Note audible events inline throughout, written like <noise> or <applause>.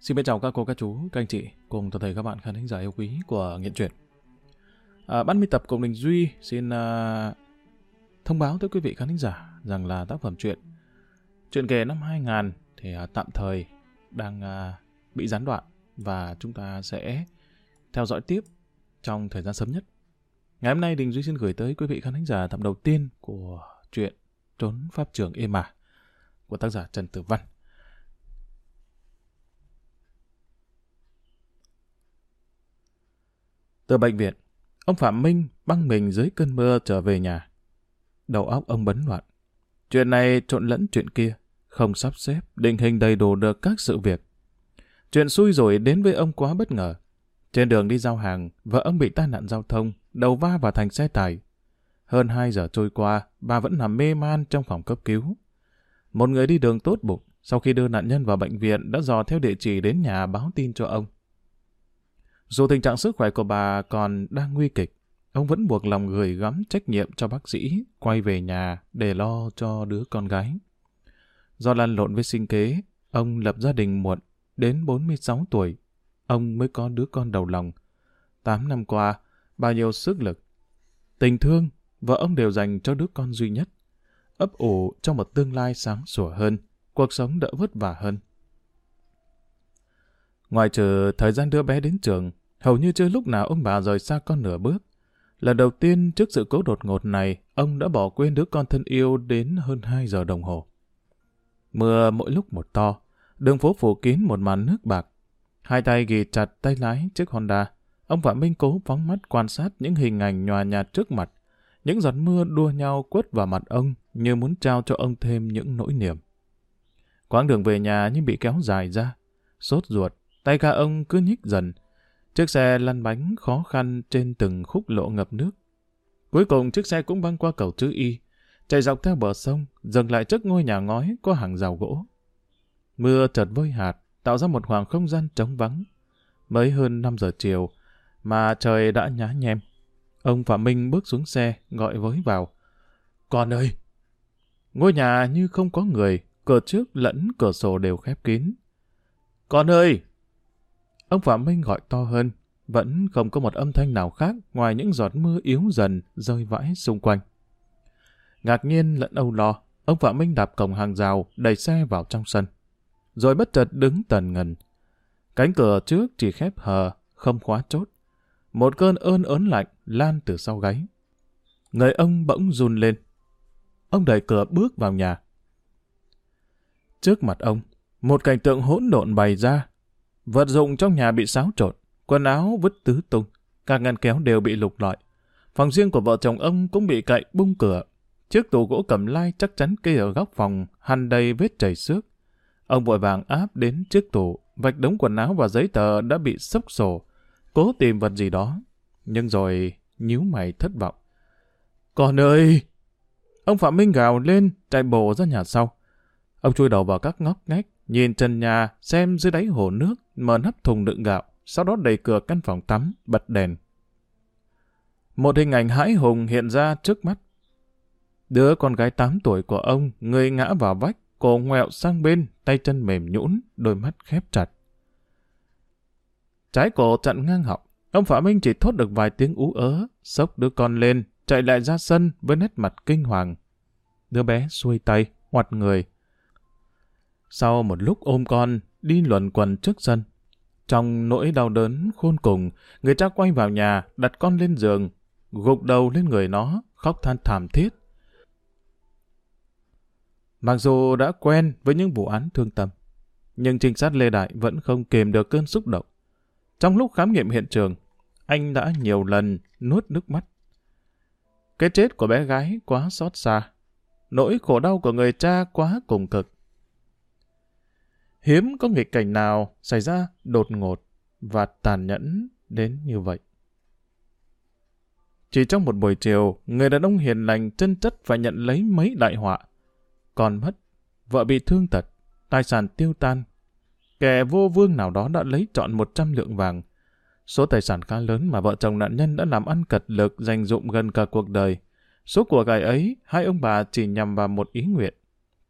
Xin chào các cô, các chú, các anh chị cùng toàn thể các bạn khán thính giả yêu quý của Nghiện Truyện. À, ban biên tập cùng Đình Duy xin à, thông báo tới quý vị khán thính giả rằng là tác phẩm truyện Truyện kể năm 2000 thì à, tạm thời đang à, bị gián đoạn và chúng ta sẽ theo dõi tiếp trong thời gian sớm nhất. Ngày hôm nay Đình Duy xin gửi tới quý vị khán thính giả tập đầu tiên của truyện Trốn Pháp Trường Êm Mà của tác giả Trần Tử Văn. Từ bệnh viện, ông Phạm Minh băng mình dưới cơn mưa trở về nhà. Đầu óc ông bấn loạn. Chuyện này trộn lẫn chuyện kia, không sắp xếp, định hình đầy đủ được các sự việc. Chuyện xui rồi đến với ông quá bất ngờ. Trên đường đi giao hàng, vợ ông bị tai nạn giao thông, đầu va vào thành xe tải. Hơn 2 giờ trôi qua, bà vẫn nằm mê man trong phòng cấp cứu. Một người đi đường tốt bụng, sau khi đưa nạn nhân vào bệnh viện đã dò theo địa chỉ đến nhà báo tin cho ông. Dù tình trạng sức khỏe của bà còn đang nguy kịch, ông vẫn buộc lòng gửi gắm trách nhiệm cho bác sĩ quay về nhà để lo cho đứa con gái. Do lăn lộn với sinh kế, ông lập gia đình muộn, đến 46 tuổi, ông mới có đứa con đầu lòng. Tám năm qua, bao nhiêu sức lực, tình thương, vợ ông đều dành cho đứa con duy nhất. Ấp ủ trong một tương lai sáng sủa hơn, cuộc sống đỡ vất vả hơn. Ngoài trừ thời gian đưa bé đến trường, hầu như chưa lúc nào ông bà rời xa con nửa bước. Lần đầu tiên trước sự cố đột ngột này, ông đã bỏ quên đứa con thân yêu đến hơn 2 giờ đồng hồ. Mưa mỗi lúc một to, đường phố phủ kín một màn nước bạc. Hai tay ghi chặt tay lái chiếc Honda. Ông Phạm Minh cố phóng mắt quan sát những hình ảnh nhòa nhạt trước mặt. Những giọt mưa đua nhau quất vào mặt ông như muốn trao cho ông thêm những nỗi niềm. Quãng đường về nhà nhưng bị kéo dài ra. Sốt ruột, tay ga ông cứ nhích dần. Chiếc xe lăn bánh khó khăn trên từng khúc lộ ngập nước. Cuối cùng chiếc xe cũng băng qua cầu chữ Y, chạy dọc theo bờ sông, dừng lại trước ngôi nhà ngói có hàng rào gỗ. Mưa chợt vơi hạt, tạo ra một khoảng không gian trống vắng. Mới hơn 5 giờ chiều, mà trời đã nhá nhem. Ông Phạm Minh bước xuống xe, gọi với vào. Con ơi! Ngôi nhà như không có người, cửa trước lẫn cửa sổ đều khép kín. Con ơi! Ông Phạm Minh gọi to hơn, vẫn không có một âm thanh nào khác ngoài những giọt mưa yếu dần rơi vãi xung quanh. Ngạc nhiên lẫn âu lo, ông Phạm Minh đạp cổng hàng rào, đẩy xe vào trong sân. Rồi bất chợt đứng tần ngần. Cánh cửa trước chỉ khép hờ, không khóa chốt. Một cơn ơn ớn lạnh lan từ sau gáy. Người ông bỗng run lên. Ông đẩy cửa bước vào nhà. Trước mặt ông, một cảnh tượng hỗn độn bày ra. Vật dụng trong nhà bị xáo trộn, quần áo vứt tứ tung, các ngăn kéo đều bị lục lọi. Phòng riêng của vợ chồng ông cũng bị cậy bung cửa. Chiếc tủ gỗ cầm lai chắc chắn kê ở góc phòng, hằn đầy vết chảy xước. Ông vội vàng áp đến chiếc tủ, vạch đống quần áo và giấy tờ đã bị sốc sổ, cố tìm vật gì đó. Nhưng rồi nhíu mày thất vọng. Con ơi! Ông Phạm Minh gào lên, chạy bổ ra nhà sau. Ông chui đầu vào các ngóc ngách, nhìn trần nhà, xem dưới đáy hồ nước, mở nắp thùng đựng gạo, sau đó đẩy cửa căn phòng tắm, bật đèn. Một hình ảnh hãi hùng hiện ra trước mắt. Đứa con gái 8 tuổi của ông, người ngã vào vách, cổ ngoẹo sang bên, tay chân mềm nhũn, đôi mắt khép chặt. Trái cổ chặn ngang họng, ông Phạm Minh chỉ thốt được vài tiếng ú ớ, sốc đứa con lên, chạy lại ra sân với nét mặt kinh hoàng. Đứa bé xuôi tay, hoạt người. Sau một lúc ôm con, đi luẩn quần trước sân. Trong nỗi đau đớn khôn cùng, người cha quay vào nhà, đặt con lên giường, gục đầu lên người nó, khóc than thảm thiết. Mặc dù đã quen với những vụ án thương tâm, nhưng trinh sát Lê Đại vẫn không kềm được cơn xúc động. Trong lúc khám nghiệm hiện trường, anh đã nhiều lần nuốt nước mắt. Cái chết của bé gái quá xót xa. Nỗi khổ đau của người cha quá cùng cực. Hiếm có nghịch cảnh nào xảy ra đột ngột và tàn nhẫn đến như vậy. Chỉ trong một buổi chiều, người đàn ông hiền lành chân chất phải nhận lấy mấy đại họa. Còn mất, vợ bị thương tật, tài sản tiêu tan. Kẻ vô vương nào đó đã lấy trọn 100 lượng vàng. Số tài sản khá lớn mà vợ chồng nạn nhân đã làm ăn cật lực dành dụng gần cả cuộc đời. Số của cải ấy, hai ông bà chỉ nhằm vào một ý nguyện,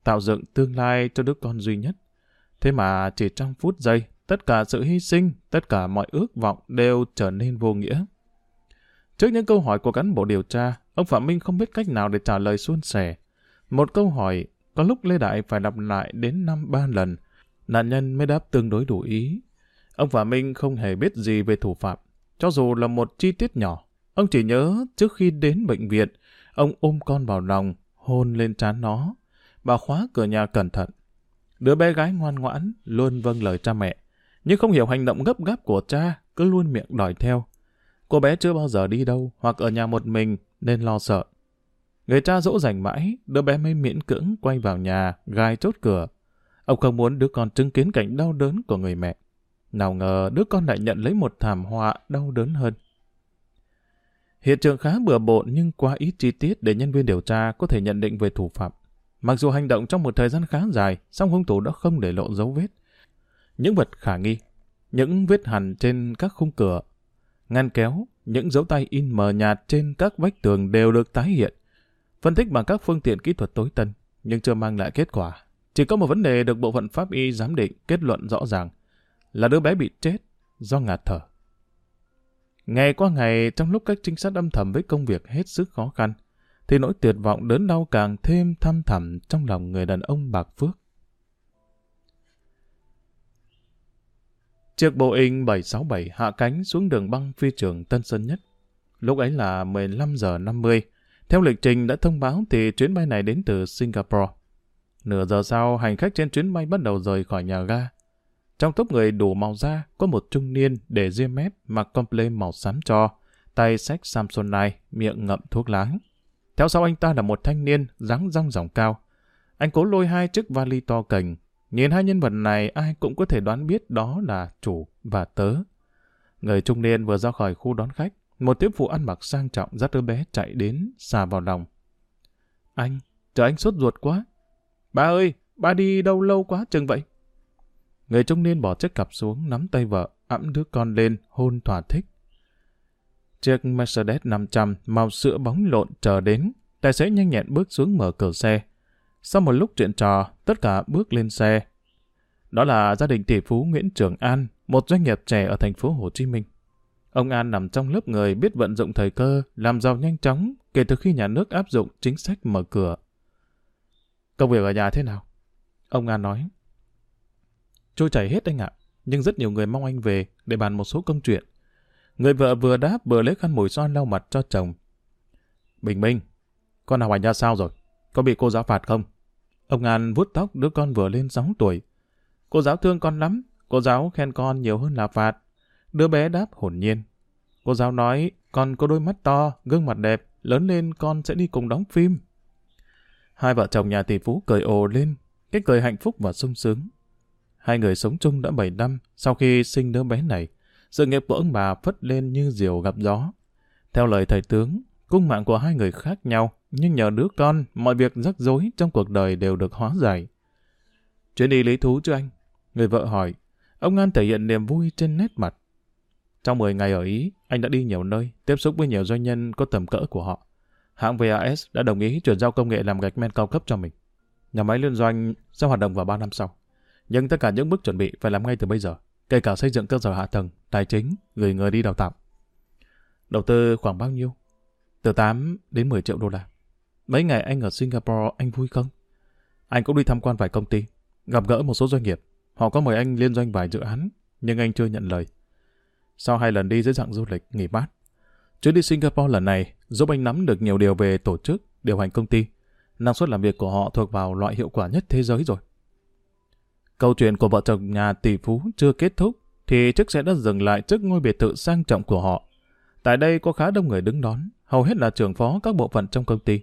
tạo dựng tương lai cho đứa con duy nhất. Thế mà chỉ trong phút giây, tất cả sự hy sinh, tất cả mọi ước vọng đều trở nên vô nghĩa. Trước những câu hỏi của cán bộ điều tra, ông Phạm Minh không biết cách nào để trả lời suôn sẻ. Một câu hỏi, có lúc Lê Đại phải đọc lại đến năm ba lần, nạn nhân mới đáp tương đối đủ ý. Ông Phạm Minh không hề biết gì về thủ phạm, cho dù là một chi tiết nhỏ. Ông chỉ nhớ trước khi đến bệnh viện, ông ôm con vào lòng, hôn lên trán nó, bà khóa cửa nhà cẩn thận. Đứa bé gái ngoan ngoãn, luôn vâng lời cha mẹ, nhưng không hiểu hành động gấp gáp của cha, cứ luôn miệng đòi theo. Cô bé chưa bao giờ đi đâu hoặc ở nhà một mình nên lo sợ. Người cha dỗ dành mãi, đứa bé mới miễn cưỡng quay vào nhà, gai chốt cửa. Ông không muốn đứa con chứng kiến cảnh đau đớn của người mẹ. Nào ngờ đứa con lại nhận lấy một thảm họa đau đớn hơn. Hiện trường khá bừa bộn nhưng quá ít chi tiết để nhân viên điều tra có thể nhận định về thủ phạm. Mặc dù hành động trong một thời gian khá dài, song hung thủ đã không để lộ dấu vết. Những vật khả nghi, những vết hằn trên các khung cửa, ngăn kéo, những dấu tay in mờ nhạt trên các vách tường đều được tái hiện. Phân tích bằng các phương tiện kỹ thuật tối tân, nhưng chưa mang lại kết quả. Chỉ có một vấn đề được bộ phận pháp y giám định kết luận rõ ràng là đứa bé bị chết do ngạt thở. Ngày qua ngày, trong lúc các trinh sát âm thầm với công việc hết sức khó khăn, thì nỗi tuyệt vọng đớn đau càng thêm thăm thẳm trong lòng người đàn ông Bạc Phước. Chiếc Boeing 767 hạ cánh xuống đường băng phi trường Tân Sơn Nhất. Lúc ấy là 15 giờ 50. Theo lịch trình đã thông báo thì chuyến bay này đến từ Singapore. Nửa giờ sau, hành khách trên chuyến bay bắt đầu rời khỏi nhà ga. Trong tốp người đủ màu da, có một trung niên để riêng mép mặc comple màu xám cho, tay sách Samsonite, miệng ngậm thuốc lá. Theo sau anh ta là một thanh niên, dáng rong ròng cao. Anh cố lôi hai chiếc vali to cành. Nhìn hai nhân vật này ai cũng có thể đoán biết đó là chủ và tớ. Người trung niên vừa ra khỏi khu đón khách, một tiếp phụ ăn mặc sang trọng dắt đứa bé chạy đến, xà vào lòng. Anh, chờ anh sốt ruột quá. Ba ơi, ba đi đâu lâu quá chừng vậy? Người trung niên bỏ chiếc cặp xuống, nắm tay vợ, ẵm đứa con lên, hôn thỏa thích. Chiếc Mercedes 500 màu sữa bóng lộn chờ đến, tài xế nhanh nhẹn bước xuống mở cửa xe. Sau một lúc chuyện trò, tất cả bước lên xe. Đó là gia đình tỷ phú Nguyễn Trường An, một doanh nghiệp trẻ ở thành phố Hồ Chí Minh. Ông An nằm trong lớp người biết vận dụng thời cơ, làm giàu nhanh chóng kể từ khi nhà nước áp dụng chính sách mở cửa. Công việc ở nhà thế nào? Ông An nói. Trôi chảy hết anh ạ, nhưng rất nhiều người mong anh về để bàn một số công chuyện. Người vợ vừa đáp vừa lấy khăn mùi son lau mặt cho chồng. Bình minh, con học hành ra sao rồi? Có bị cô giáo phạt không? Ông An vuốt tóc đứa con vừa lên 6 tuổi. Cô giáo thương con lắm, cô giáo khen con nhiều hơn là phạt. Đứa bé đáp hồn nhiên. Cô giáo nói, con có đôi mắt to, gương mặt đẹp, lớn lên con sẽ đi cùng đóng phim. Hai vợ chồng nhà tỷ phú cười ồ lên, cái cười hạnh phúc và sung sướng. Hai người sống chung đã 7 năm sau khi sinh đứa bé này. Sự nghiệp của ông bà phất lên như diều gặp gió. Theo lời thầy tướng, cung mạng của hai người khác nhau, nhưng nhờ đứa con, mọi việc rắc rối trong cuộc đời đều được hóa giải. Chuyến đi lý thú chứ anh? Người vợ hỏi. Ông An thể hiện niềm vui trên nét mặt. Trong 10 ngày ở Ý, anh đã đi nhiều nơi, tiếp xúc với nhiều doanh nhân có tầm cỡ của họ. Hãng VAS đã đồng ý chuyển giao công nghệ làm gạch men cao cấp cho mình. Nhà máy liên doanh sẽ hoạt động vào 3 năm sau. Nhưng tất cả những bước chuẩn bị phải làm ngay từ bây giờ, kể cả xây dựng cơ sở hạ tầng, tài chính, gửi người đi đào tạo. Đầu tư khoảng bao nhiêu? Từ 8 đến 10 triệu đô la. Mấy ngày anh ở Singapore anh vui không? Anh cũng đi tham quan vài công ty, gặp gỡ một số doanh nghiệp. Họ có mời anh liên doanh vài dự án, nhưng anh chưa nhận lời. Sau hai lần đi dưới dạng du lịch, nghỉ mát. Chuyến đi Singapore lần này giúp anh nắm được nhiều điều về tổ chức, điều hành công ty. Năng suất làm việc của họ thuộc vào loại hiệu quả nhất thế giới rồi. Câu chuyện của vợ chồng nhà tỷ phú chưa kết thúc, thì chiếc xe đã dừng lại trước ngôi biệt thự sang trọng của họ. Tại đây có khá đông người đứng đón, hầu hết là trưởng phó các bộ phận trong công ty.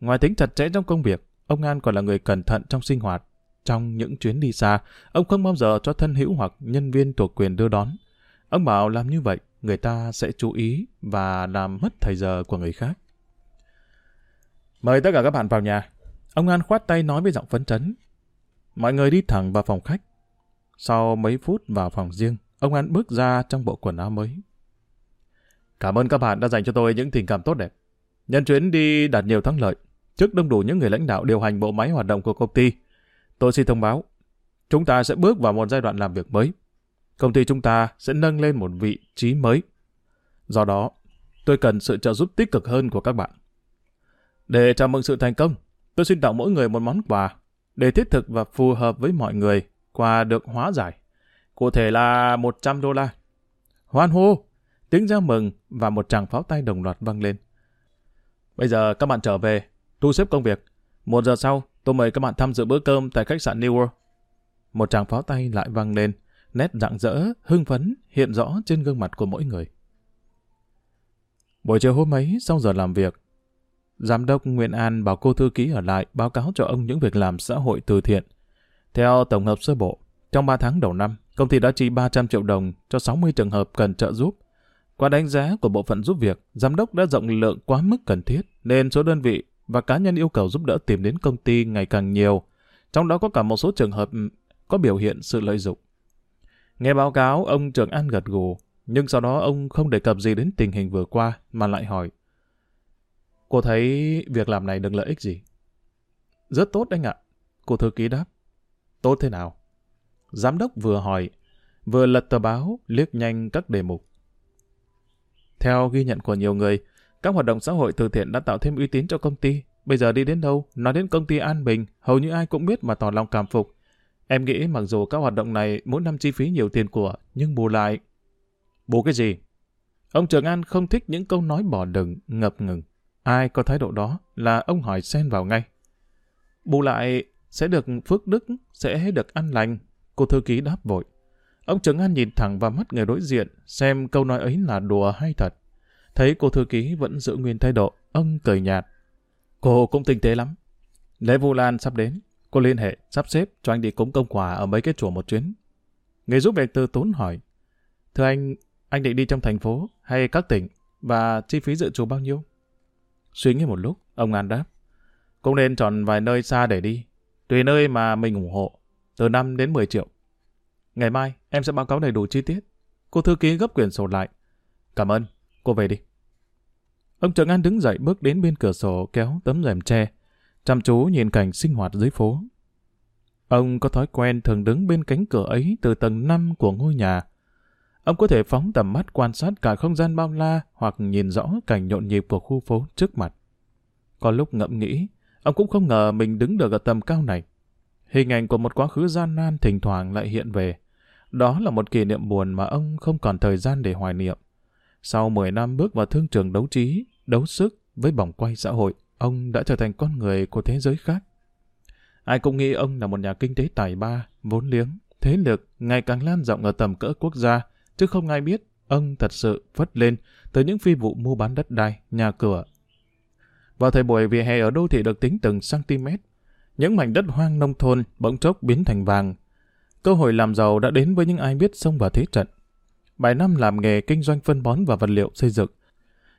Ngoài tính chặt chẽ trong công việc, ông An còn là người cẩn thận trong sinh hoạt. Trong những chuyến đi xa, ông không bao giờ cho thân hữu hoặc nhân viên thuộc quyền đưa đón. Ông bảo làm như vậy, người ta sẽ chú ý và làm mất thời giờ của người khác. Mời tất cả các bạn vào nhà. Ông An khoát tay nói với giọng phấn chấn. Mọi người đi thẳng vào phòng khách. Sau mấy phút vào phòng riêng, ông An bước ra trong bộ quần áo mới. Cảm ơn các bạn đã dành cho tôi những tình cảm tốt đẹp. Nhân chuyến đi đạt nhiều thắng lợi, trước đông đủ những người lãnh đạo điều hành bộ máy hoạt động của công ty, tôi xin thông báo, chúng ta sẽ bước vào một giai đoạn làm việc mới. công ty chúng ta sẽ nâng lên một vị trí mới. Do đó, tôi cần sự trợ giúp tích cực hơn của các bạn. Để chào mừng sự thành công, tôi xin tặng mỗi người một món quà để thiết thực và phù hợp với mọi người. Quà được hóa giải. Cụ thể là 100 đô la. Hoan hô! Tiếng reo mừng và một tràng pháo tay đồng loạt vang lên. Bây giờ các bạn trở về, thu xếp công việc. Một giờ sau, tôi mời các bạn tham dự bữa cơm tại khách sạn New World. Một tràng pháo tay lại vang lên, nét rạng rỡ, hưng phấn hiện rõ trên gương mặt của mỗi người. Buổi chiều hôm ấy, sau giờ làm việc, Giám đốc Nguyễn An bảo cô thư ký ở lại báo cáo cho ông những việc làm xã hội từ thiện. Theo tổng hợp sơ bộ, trong 3 tháng đầu năm, công ty đã chi 300 triệu đồng cho 60 trường hợp cần trợ giúp. Qua đánh giá của bộ phận giúp việc, giám đốc đã rộng lượng quá mức cần thiết, nên số đơn vị và cá nhân yêu cầu giúp đỡ tìm đến công ty ngày càng nhiều, trong đó có cả một số trường hợp có biểu hiện sự lợi dụng. Nghe báo cáo, ông Trường An gật gù, nhưng sau đó ông không đề cập gì đến tình hình vừa qua, mà lại hỏi. Cô thấy việc làm này được lợi ích gì? Rất tốt anh ạ. Cô thư ký đáp. Tốt thế nào? Giám đốc vừa hỏi, vừa lật tờ báo, liếc nhanh các đề mục. Theo ghi nhận của nhiều người, các hoạt động xã hội từ thiện đã tạo thêm uy tín cho công ty. Bây giờ đi đến đâu, nói đến công ty An Bình, hầu như ai cũng biết mà tỏ lòng cảm phục. Em nghĩ mặc dù các hoạt động này mỗi năm chi phí nhiều tiền của, nhưng bù lại... Bù cái gì? Ông Trường An không thích những câu nói bỏ đừng, ngập ngừng. Ai có thái độ đó là ông hỏi xen vào ngay. Bù lại sẽ được phước đức, sẽ được ăn lành. Cô thư ký đáp vội. Ông Trấn An nhìn thẳng vào mắt người đối diện, xem câu nói ấy là đùa hay thật. Thấy cô thư ký vẫn giữ nguyên thái độ, ông cười nhạt. Cô cũng tinh tế lắm. Lễ Vu Lan sắp đến, cô liên hệ, sắp xếp cho anh đi cúng công quả ở mấy cái chùa một chuyến. Người giúp việc từ tốn hỏi. Thưa anh, anh định đi trong thành phố hay các tỉnh và chi phí dự trù bao nhiêu? Suy nghĩ một lúc, ông An đáp. Cũng nên chọn vài nơi xa để đi. Tùy nơi mà mình ủng hộ. Từ 5 đến 10 triệu. Ngày mai, em sẽ báo cáo đầy đủ chi tiết. Cô thư ký gấp quyển sổ lại. Cảm ơn. Cô về đi. Ông Trần An đứng dậy bước đến bên cửa sổ kéo tấm rèm tre. Chăm chú nhìn cảnh sinh hoạt dưới phố. Ông có thói quen thường đứng bên cánh cửa ấy từ tầng 5 của ngôi nhà. Ông có thể phóng tầm mắt quan sát cả không gian bao la hoặc nhìn rõ cảnh nhộn nhịp của khu phố trước mặt. Có lúc ngẫm nghĩ, ông cũng không ngờ mình đứng được ở tầm cao này. Hình ảnh của một quá khứ gian nan thỉnh thoảng lại hiện về. Đó là một kỷ niệm buồn mà ông không còn thời gian để hoài niệm. Sau 10 năm bước vào thương trường đấu trí, đấu sức với vòng quay xã hội, ông đã trở thành con người của thế giới khác. Ai cũng nghĩ ông là một nhà kinh tế tài ba, vốn liếng, thế lực ngày càng lan rộng ở tầm cỡ quốc gia, chứ không ai biết ông thật sự vất lên từ những phi vụ mua bán đất đai, nhà cửa. Vào thời buổi vỉa hè ở đô thị được tính từng cm, những mảnh đất hoang nông thôn bỗng chốc biến thành vàng. Cơ hội làm giàu đã đến với những ai biết xông vào thế trận. Bài năm làm nghề kinh doanh phân bón và vật liệu xây dựng.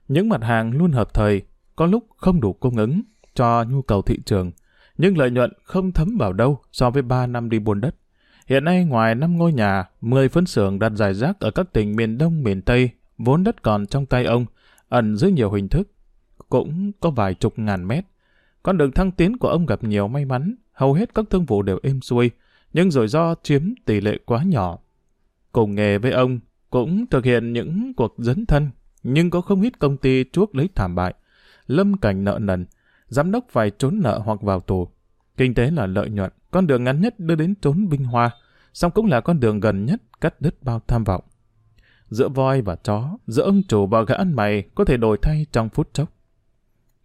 Những mặt hàng luôn hợp thời, có lúc không đủ cung ứng cho nhu cầu thị trường, nhưng lợi nhuận không thấm vào đâu so với 3 năm đi buôn đất. Hiện nay ngoài 5 ngôi nhà, 10 phân xưởng đặt giải rác ở các tỉnh miền Đông, miền Tây, vốn đất còn trong tay ông, ẩn dưới nhiều hình thức, cũng có vài chục ngàn mét. Con đường thăng tiến của ông gặp nhiều may mắn, hầu hết các thương vụ đều êm xuôi, nhưng rủi ro chiếm tỷ lệ quá nhỏ. Cùng nghề với ông, cũng thực hiện những cuộc dấn thân, nhưng có không ít công ty chuốc lấy thảm bại, lâm cảnh nợ nần, giám đốc phải trốn nợ hoặc vào tù. Kinh tế là lợi nhuận, con đường ngắn nhất đưa đến trốn vinh hoa, song cũng là con đường gần nhất cắt đứt bao tham vọng. Giữa voi và chó, giữa ông chủ và gã ăn mày có thể đổi thay trong phút chốc.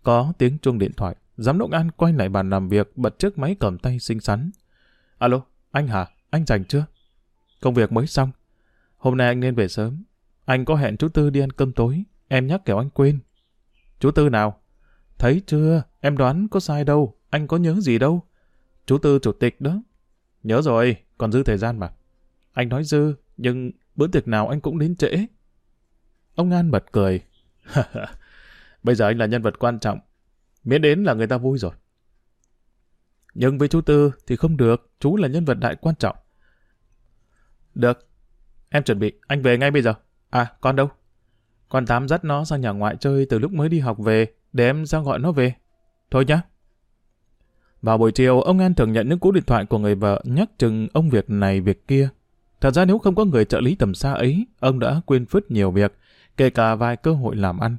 Có tiếng chuông điện thoại, giám đốc An quay lại bàn làm việc bật chiếc máy cầm tay xinh xắn. Alo, anh hả? Anh rảnh chưa? Công việc mới xong. Hôm nay anh nên về sớm. Anh có hẹn chú Tư đi ăn cơm tối. Em nhắc kẻo anh quên. Chú Tư nào? Thấy chưa? Em đoán có sai đâu. Anh có nhớ gì đâu. Chú Tư chủ tịch đó. Nhớ rồi, còn dư thời gian mà. Anh nói dư, nhưng bữa tiệc nào anh cũng đến trễ. Ông An bật cười. <laughs> Bây giờ anh là nhân vật quan trọng. Miễn đến là người ta vui rồi. Nhưng với chú Tư thì không được, chú là nhân vật đại quan trọng. Được, em chuẩn bị, anh về ngay bây giờ. À, con đâu? Con Tám dắt nó sang nhà ngoại chơi từ lúc mới đi học về, để em ra gọi nó về. Thôi nhá. Vào buổi chiều, ông An thường nhận những cú điện thoại của người vợ nhắc chừng ông việc này việc kia. Thật ra nếu không có người trợ lý tầm xa ấy, ông đã quên phứt nhiều việc, kể cả vài cơ hội làm ăn.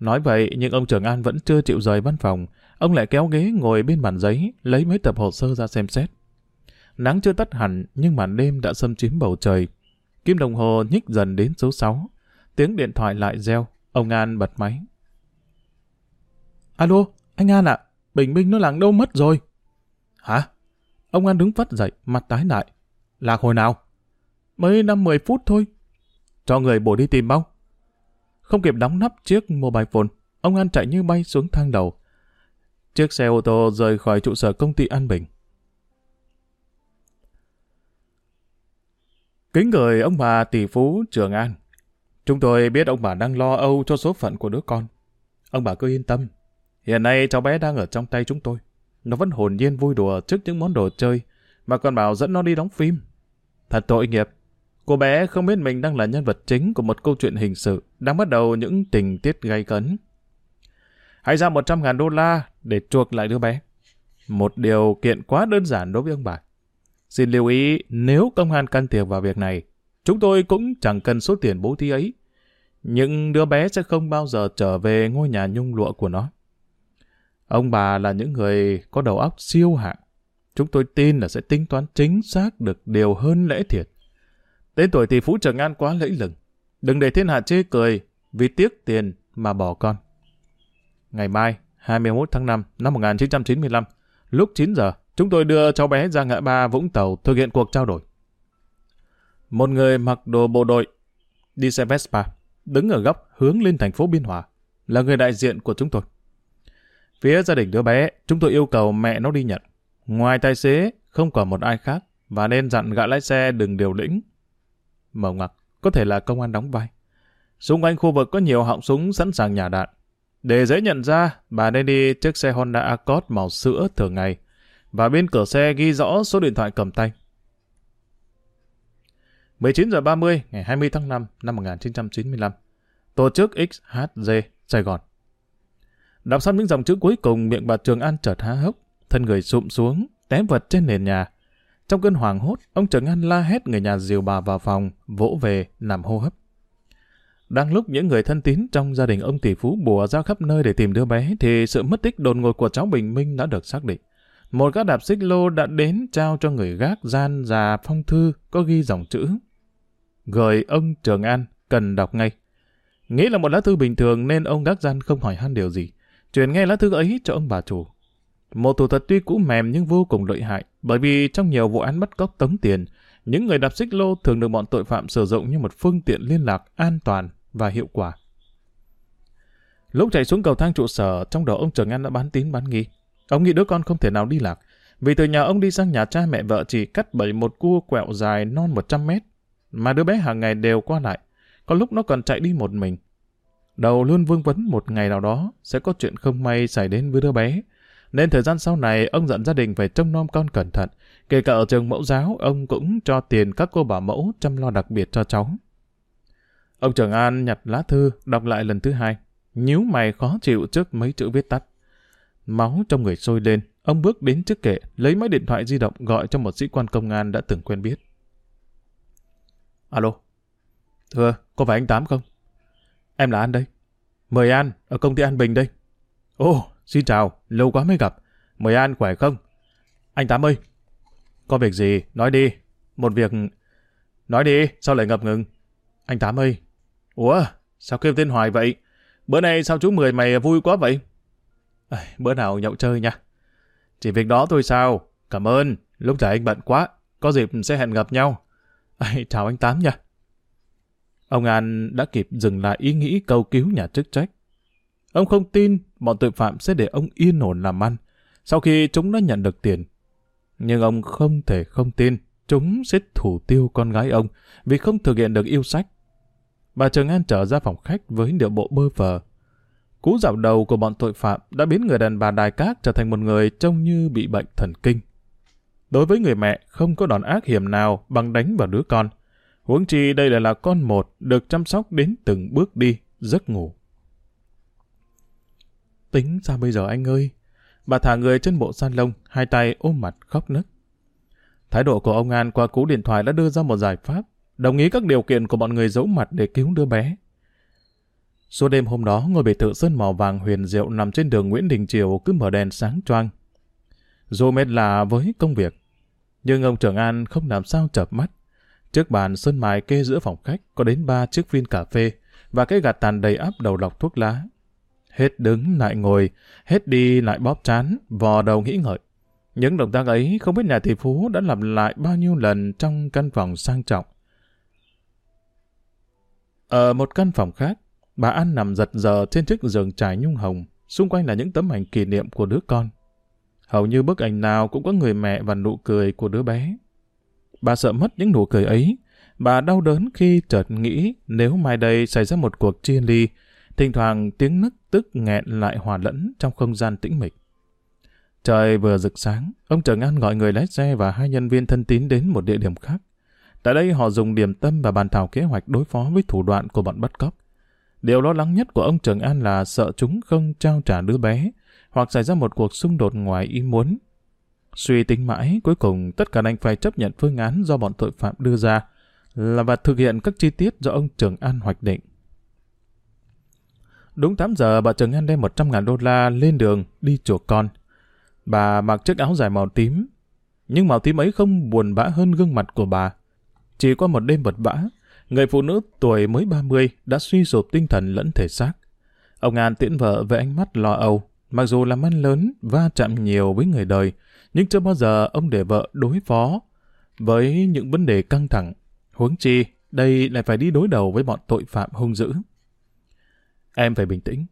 Nói vậy, nhưng ông trưởng An vẫn chưa chịu rời văn phòng. Ông lại kéo ghế ngồi bên bàn giấy, lấy mấy tập hồ sơ ra xem xét. Nắng chưa tắt hẳn, nhưng màn đêm đã xâm chiếm bầu trời. Kim đồng hồ nhích dần đến số 6. Tiếng điện thoại lại reo, ông An bật máy. Alo, anh An ạ, Bình Minh nó làng đâu mất rồi? Hả? Ông An đứng phát dậy, mặt tái lại. Lạc hồi nào? Mới năm 10 phút thôi. Cho người bổ đi tìm bao. Không kịp đóng nắp chiếc mobile phone, ông An chạy như bay xuống thang đầu. Chiếc xe ô tô rời khỏi trụ sở công ty An Bình. Kính gửi ông bà tỷ phú Trường An. Chúng tôi biết ông bà đang lo âu cho số phận của đứa con. Ông bà cứ yên tâm. Hiện nay cháu bé đang ở trong tay chúng tôi. Nó vẫn hồn nhiên vui đùa trước những món đồ chơi, mà còn bảo dẫn nó đi đóng phim. Thật tội nghiệp. Cô bé không biết mình đang là nhân vật chính của một câu chuyện hình sự, đang bắt đầu những tình tiết gay cấn. Hãy ra 100 ngàn đô la để chuộc lại đứa bé. Một điều kiện quá đơn giản đối với ông bà. Xin lưu ý, nếu công an can thiệp vào việc này, chúng tôi cũng chẳng cần số tiền bố thí ấy. Nhưng đứa bé sẽ không bao giờ trở về ngôi nhà nhung lụa của nó. Ông bà là những người có đầu óc siêu hạng. Chúng tôi tin là sẽ tính toán chính xác được điều hơn lễ thiệt. Đến tuổi thì phú Trần An quá lẫy lừng. Đừng để thiên hạ chê cười vì tiếc tiền mà bỏ con. Ngày mai, 21 tháng 5 năm 1995, lúc 9 giờ, chúng tôi đưa cháu bé ra ngã ba Vũng Tàu thực hiện cuộc trao đổi. Một người mặc đồ bộ đội, đi xe Vespa, đứng ở góc hướng lên thành phố Biên Hòa, là người đại diện của chúng tôi. Phía gia đình đứa bé, chúng tôi yêu cầu mẹ nó đi nhận. Ngoài tài xế, không còn một ai khác, và nên dặn gã lái xe đừng điều lĩnh. Mở ngoặc, có thể là công an đóng vai. Xung quanh khu vực có nhiều họng súng sẵn sàng nhả đạn. Để dễ nhận ra, bà nên đi chiếc xe Honda Accord màu sữa thường ngày, và bên cửa xe ghi rõ số điện thoại cầm tay. 19 giờ 30 ngày 20 tháng 5 năm 1995. Tổ chức XHZ Sài Gòn. Đọc xong những dòng chữ cuối cùng, miệng bà Trường An chợt há hốc, thân người sụm xuống, té vật trên nền nhà. Trong cơn hoảng hốt, ông Trường An la hét người nhà dìu bà vào phòng, vỗ về, nằm hô hấp. Đang lúc những người thân tín trong gia đình ông tỷ phú bùa ra khắp nơi để tìm đứa bé, thì sự mất tích đột ngột của cháu Bình Minh đã được xác định. Một gác đạp xích lô đã đến trao cho người gác gian già phong thư có ghi dòng chữ. Gửi ông Trường An, cần đọc ngay. Nghĩ là một lá thư bình thường nên ông gác gian không hỏi han điều gì. Chuyển nghe lá thư ấy cho ông bà chủ. Một thủ thuật tuy cũ mềm nhưng vô cùng lợi hại, bởi vì trong nhiều vụ án bắt cóc tống tiền, những người đạp xích lô thường được bọn tội phạm sử dụng như một phương tiện liên lạc an toàn và hiệu quả. Lúc chạy xuống cầu thang trụ sở, trong đầu ông Trường An đã bán tín bán nghi. Ông nghĩ đứa con không thể nào đi lạc, vì từ nhà ông đi sang nhà cha mẹ vợ chỉ cắt bảy một cua quẹo dài non 100 mét, mà đứa bé hàng ngày đều qua lại, có lúc nó còn chạy đi một mình. Đầu luôn vương vấn một ngày nào đó sẽ có chuyện không may xảy đến với đứa bé, nên thời gian sau này ông dặn gia đình phải trông nom con cẩn thận, kể cả ở trường mẫu giáo ông cũng cho tiền các cô bảo mẫu chăm lo đặc biệt cho cháu. Ông Trường An nhặt lá thư, đọc lại lần thứ hai, nhíu mày khó chịu trước mấy chữ viết tắt. Máu trong người sôi lên, ông bước đến trước kệ, lấy máy điện thoại di động gọi cho một sĩ quan công an đã từng quen biết. Alo. Thưa, có phải anh Tám không? Em là An đây. Mời An, ở công ty An Bình đây. Ồ, xin chào, lâu quá mới gặp. Mời An khỏe không? Anh Tám ơi. Có việc gì, nói đi. Một việc... Nói đi, sao lại ngập ngừng? Anh Tám ơi. Ủa, sao kêu tên Hoài vậy? Bữa nay sao chú Mười mày vui quá vậy? À, bữa nào nhậu chơi nha. Chỉ việc đó thôi sao? Cảm ơn, lúc này anh bận quá. Có dịp sẽ hẹn gặp nhau. À, chào anh Tám nha. Ông An đã kịp dừng lại ý nghĩ cầu cứu nhà chức trách. Ông không tin bọn tội phạm sẽ để ông yên ổn làm ăn sau khi chúng đã nhận được tiền. Nhưng ông không thể không tin chúng sẽ thủ tiêu con gái ông vì không thực hiện được yêu sách. Bà Trường An trở ra phòng khách với điệu bộ bơ phờ. Cú dạo đầu của bọn tội phạm đã biến người đàn bà đài cát trở thành một người trông như bị bệnh thần kinh. Đối với người mẹ, không có đòn ác hiểm nào bằng đánh vào đứa con. Huống chi đây lại là con một được chăm sóc đến từng bước đi, giấc ngủ. Tính sao bây giờ anh ơi? Bà thả người trên bộ san lông, hai tay ôm mặt khóc nức. Thái độ của ông An qua cú điện thoại đã đưa ra một giải pháp, đồng ý các điều kiện của bọn người giấu mặt để cứu đứa bé. Suốt đêm hôm đó, ngôi biệt thự sơn màu vàng huyền diệu nằm trên đường Nguyễn Đình Triều cứ mở đèn sáng choang. Dù mệt lạ với công việc, nhưng ông trưởng An không làm sao chợp mắt. Trước bàn sơn mài kê giữa phòng khách có đến ba chiếc viên cà phê và cái gạt tàn đầy áp đầu lọc thuốc lá. Hết đứng lại ngồi, hết đi lại bóp chán, vò đầu nghĩ ngợi. Những động tác ấy không biết nhà tỷ phú đã làm lại bao nhiêu lần trong căn phòng sang trọng. Ở một căn phòng khác, bà An nằm giật giờ trên chiếc giường trải nhung hồng, xung quanh là những tấm ảnh kỷ niệm của đứa con. Hầu như bức ảnh nào cũng có người mẹ và nụ cười của đứa bé. Bà sợ mất những nụ cười ấy. Bà đau đớn khi chợt nghĩ nếu mai đây xảy ra một cuộc chia ly, thỉnh thoảng tiếng nức tức nghẹn lại hòa lẫn trong không gian tĩnh mịch. Trời vừa rực sáng, ông Trần An gọi người lái xe và hai nhân viên thân tín đến một địa điểm khác. Tại đây họ dùng điểm tâm và bàn thảo kế hoạch đối phó với thủ đoạn của bọn bắt cóc. Điều lo lắng nhất của ông Trần An là sợ chúng không trao trả đứa bé, hoặc xảy ra một cuộc xung đột ngoài ý muốn. Suy tính mãi, cuối cùng tất cả anh phải chấp nhận phương án do bọn tội phạm đưa ra, là và thực hiện các chi tiết do ông Trường An hoạch định. Đúng 8 giờ, bà Trường An đem 100 ngàn đô la lên đường đi chùa con. Bà mặc chiếc áo dài màu tím, nhưng màu tím ấy không buồn bã hơn gương mặt của bà. Chỉ qua một đêm vật bã người phụ nữ tuổi mới 30 đã suy sụp tinh thần lẫn thể xác. Ông An tiễn vợ với ánh mắt lo âu. Mặc dù làm ăn lớn, va chạm nhiều với người đời, nhưng chưa bao giờ ông để vợ đối phó với những vấn đề căng thẳng. Huống chi, đây lại phải đi đối đầu với bọn tội phạm hung dữ. Em phải bình tĩnh.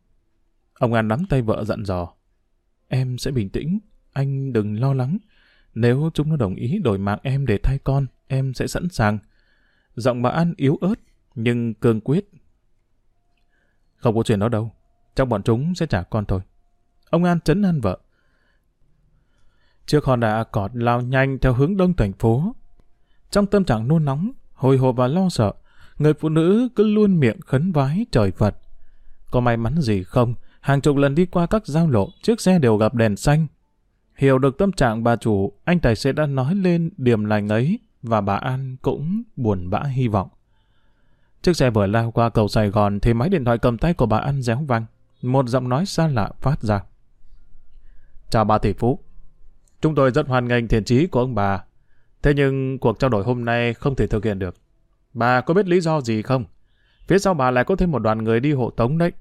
Ông An nắm tay vợ dặn dò. Em sẽ bình tĩnh, anh đừng lo lắng. Nếu chúng nó đồng ý đổi mạng em để thay con, em sẽ sẵn sàng. Giọng bà An yếu ớt, nhưng cương quyết. Không có chuyện đó đâu. Trong bọn chúng sẽ trả con thôi. Ông An chấn an vợ. Chiếc Honda đã lao nhanh theo hướng đông thành phố. Trong tâm trạng nôn nóng, hồi hộp và lo sợ, người phụ nữ cứ luôn miệng khấn vái trời Phật. Có may mắn gì không, hàng chục lần đi qua các giao lộ, chiếc xe đều gặp đèn xanh. Hiểu được tâm trạng bà chủ, anh tài xế đã nói lên điểm lành ấy, và bà An cũng buồn bã hy vọng. Chiếc xe vừa lao qua cầu Sài Gòn thì máy điện thoại cầm tay của bà An réo vang. Một giọng nói xa lạ phát ra. Chào bà tỷ phú. Chúng tôi rất hoan nghênh thiện trí của ông bà. Thế nhưng cuộc trao đổi hôm nay không thể thực hiện được. Bà có biết lý do gì không? Phía sau bà lại có thêm một đoàn người đi hộ tống đấy.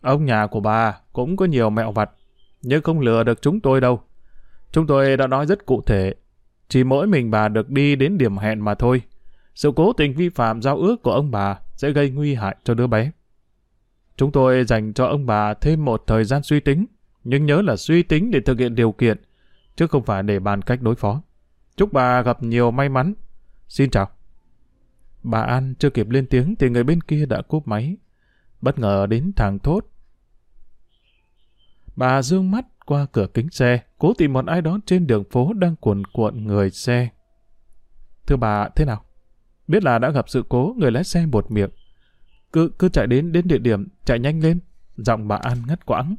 Ông nhà của bà cũng có nhiều mẹo vặt, nhưng không lừa được chúng tôi đâu. Chúng tôi đã nói rất cụ thể, chỉ mỗi mình bà được đi đến điểm hẹn mà thôi. Sự cố tình vi phạm giao ước của ông bà sẽ gây nguy hại cho đứa bé. Chúng tôi dành cho ông bà thêm một thời gian suy tính, nhưng nhớ là suy tính để thực hiện điều kiện, chứ không phải để bàn cách đối phó. Chúc bà gặp nhiều may mắn. Xin chào. Bà An chưa kịp lên tiếng thì người bên kia đã cúp máy. Bất ngờ đến thằng thốt. Bà dương mắt qua cửa kính xe, cố tìm một ai đó trên đường phố đang cuộn cuộn người xe. Thưa bà, thế nào? Biết là đã gặp sự cố, người lái xe bột miệng. Cứ cứ chạy đến đến địa điểm, chạy nhanh lên. Giọng bà An ngắt quãng.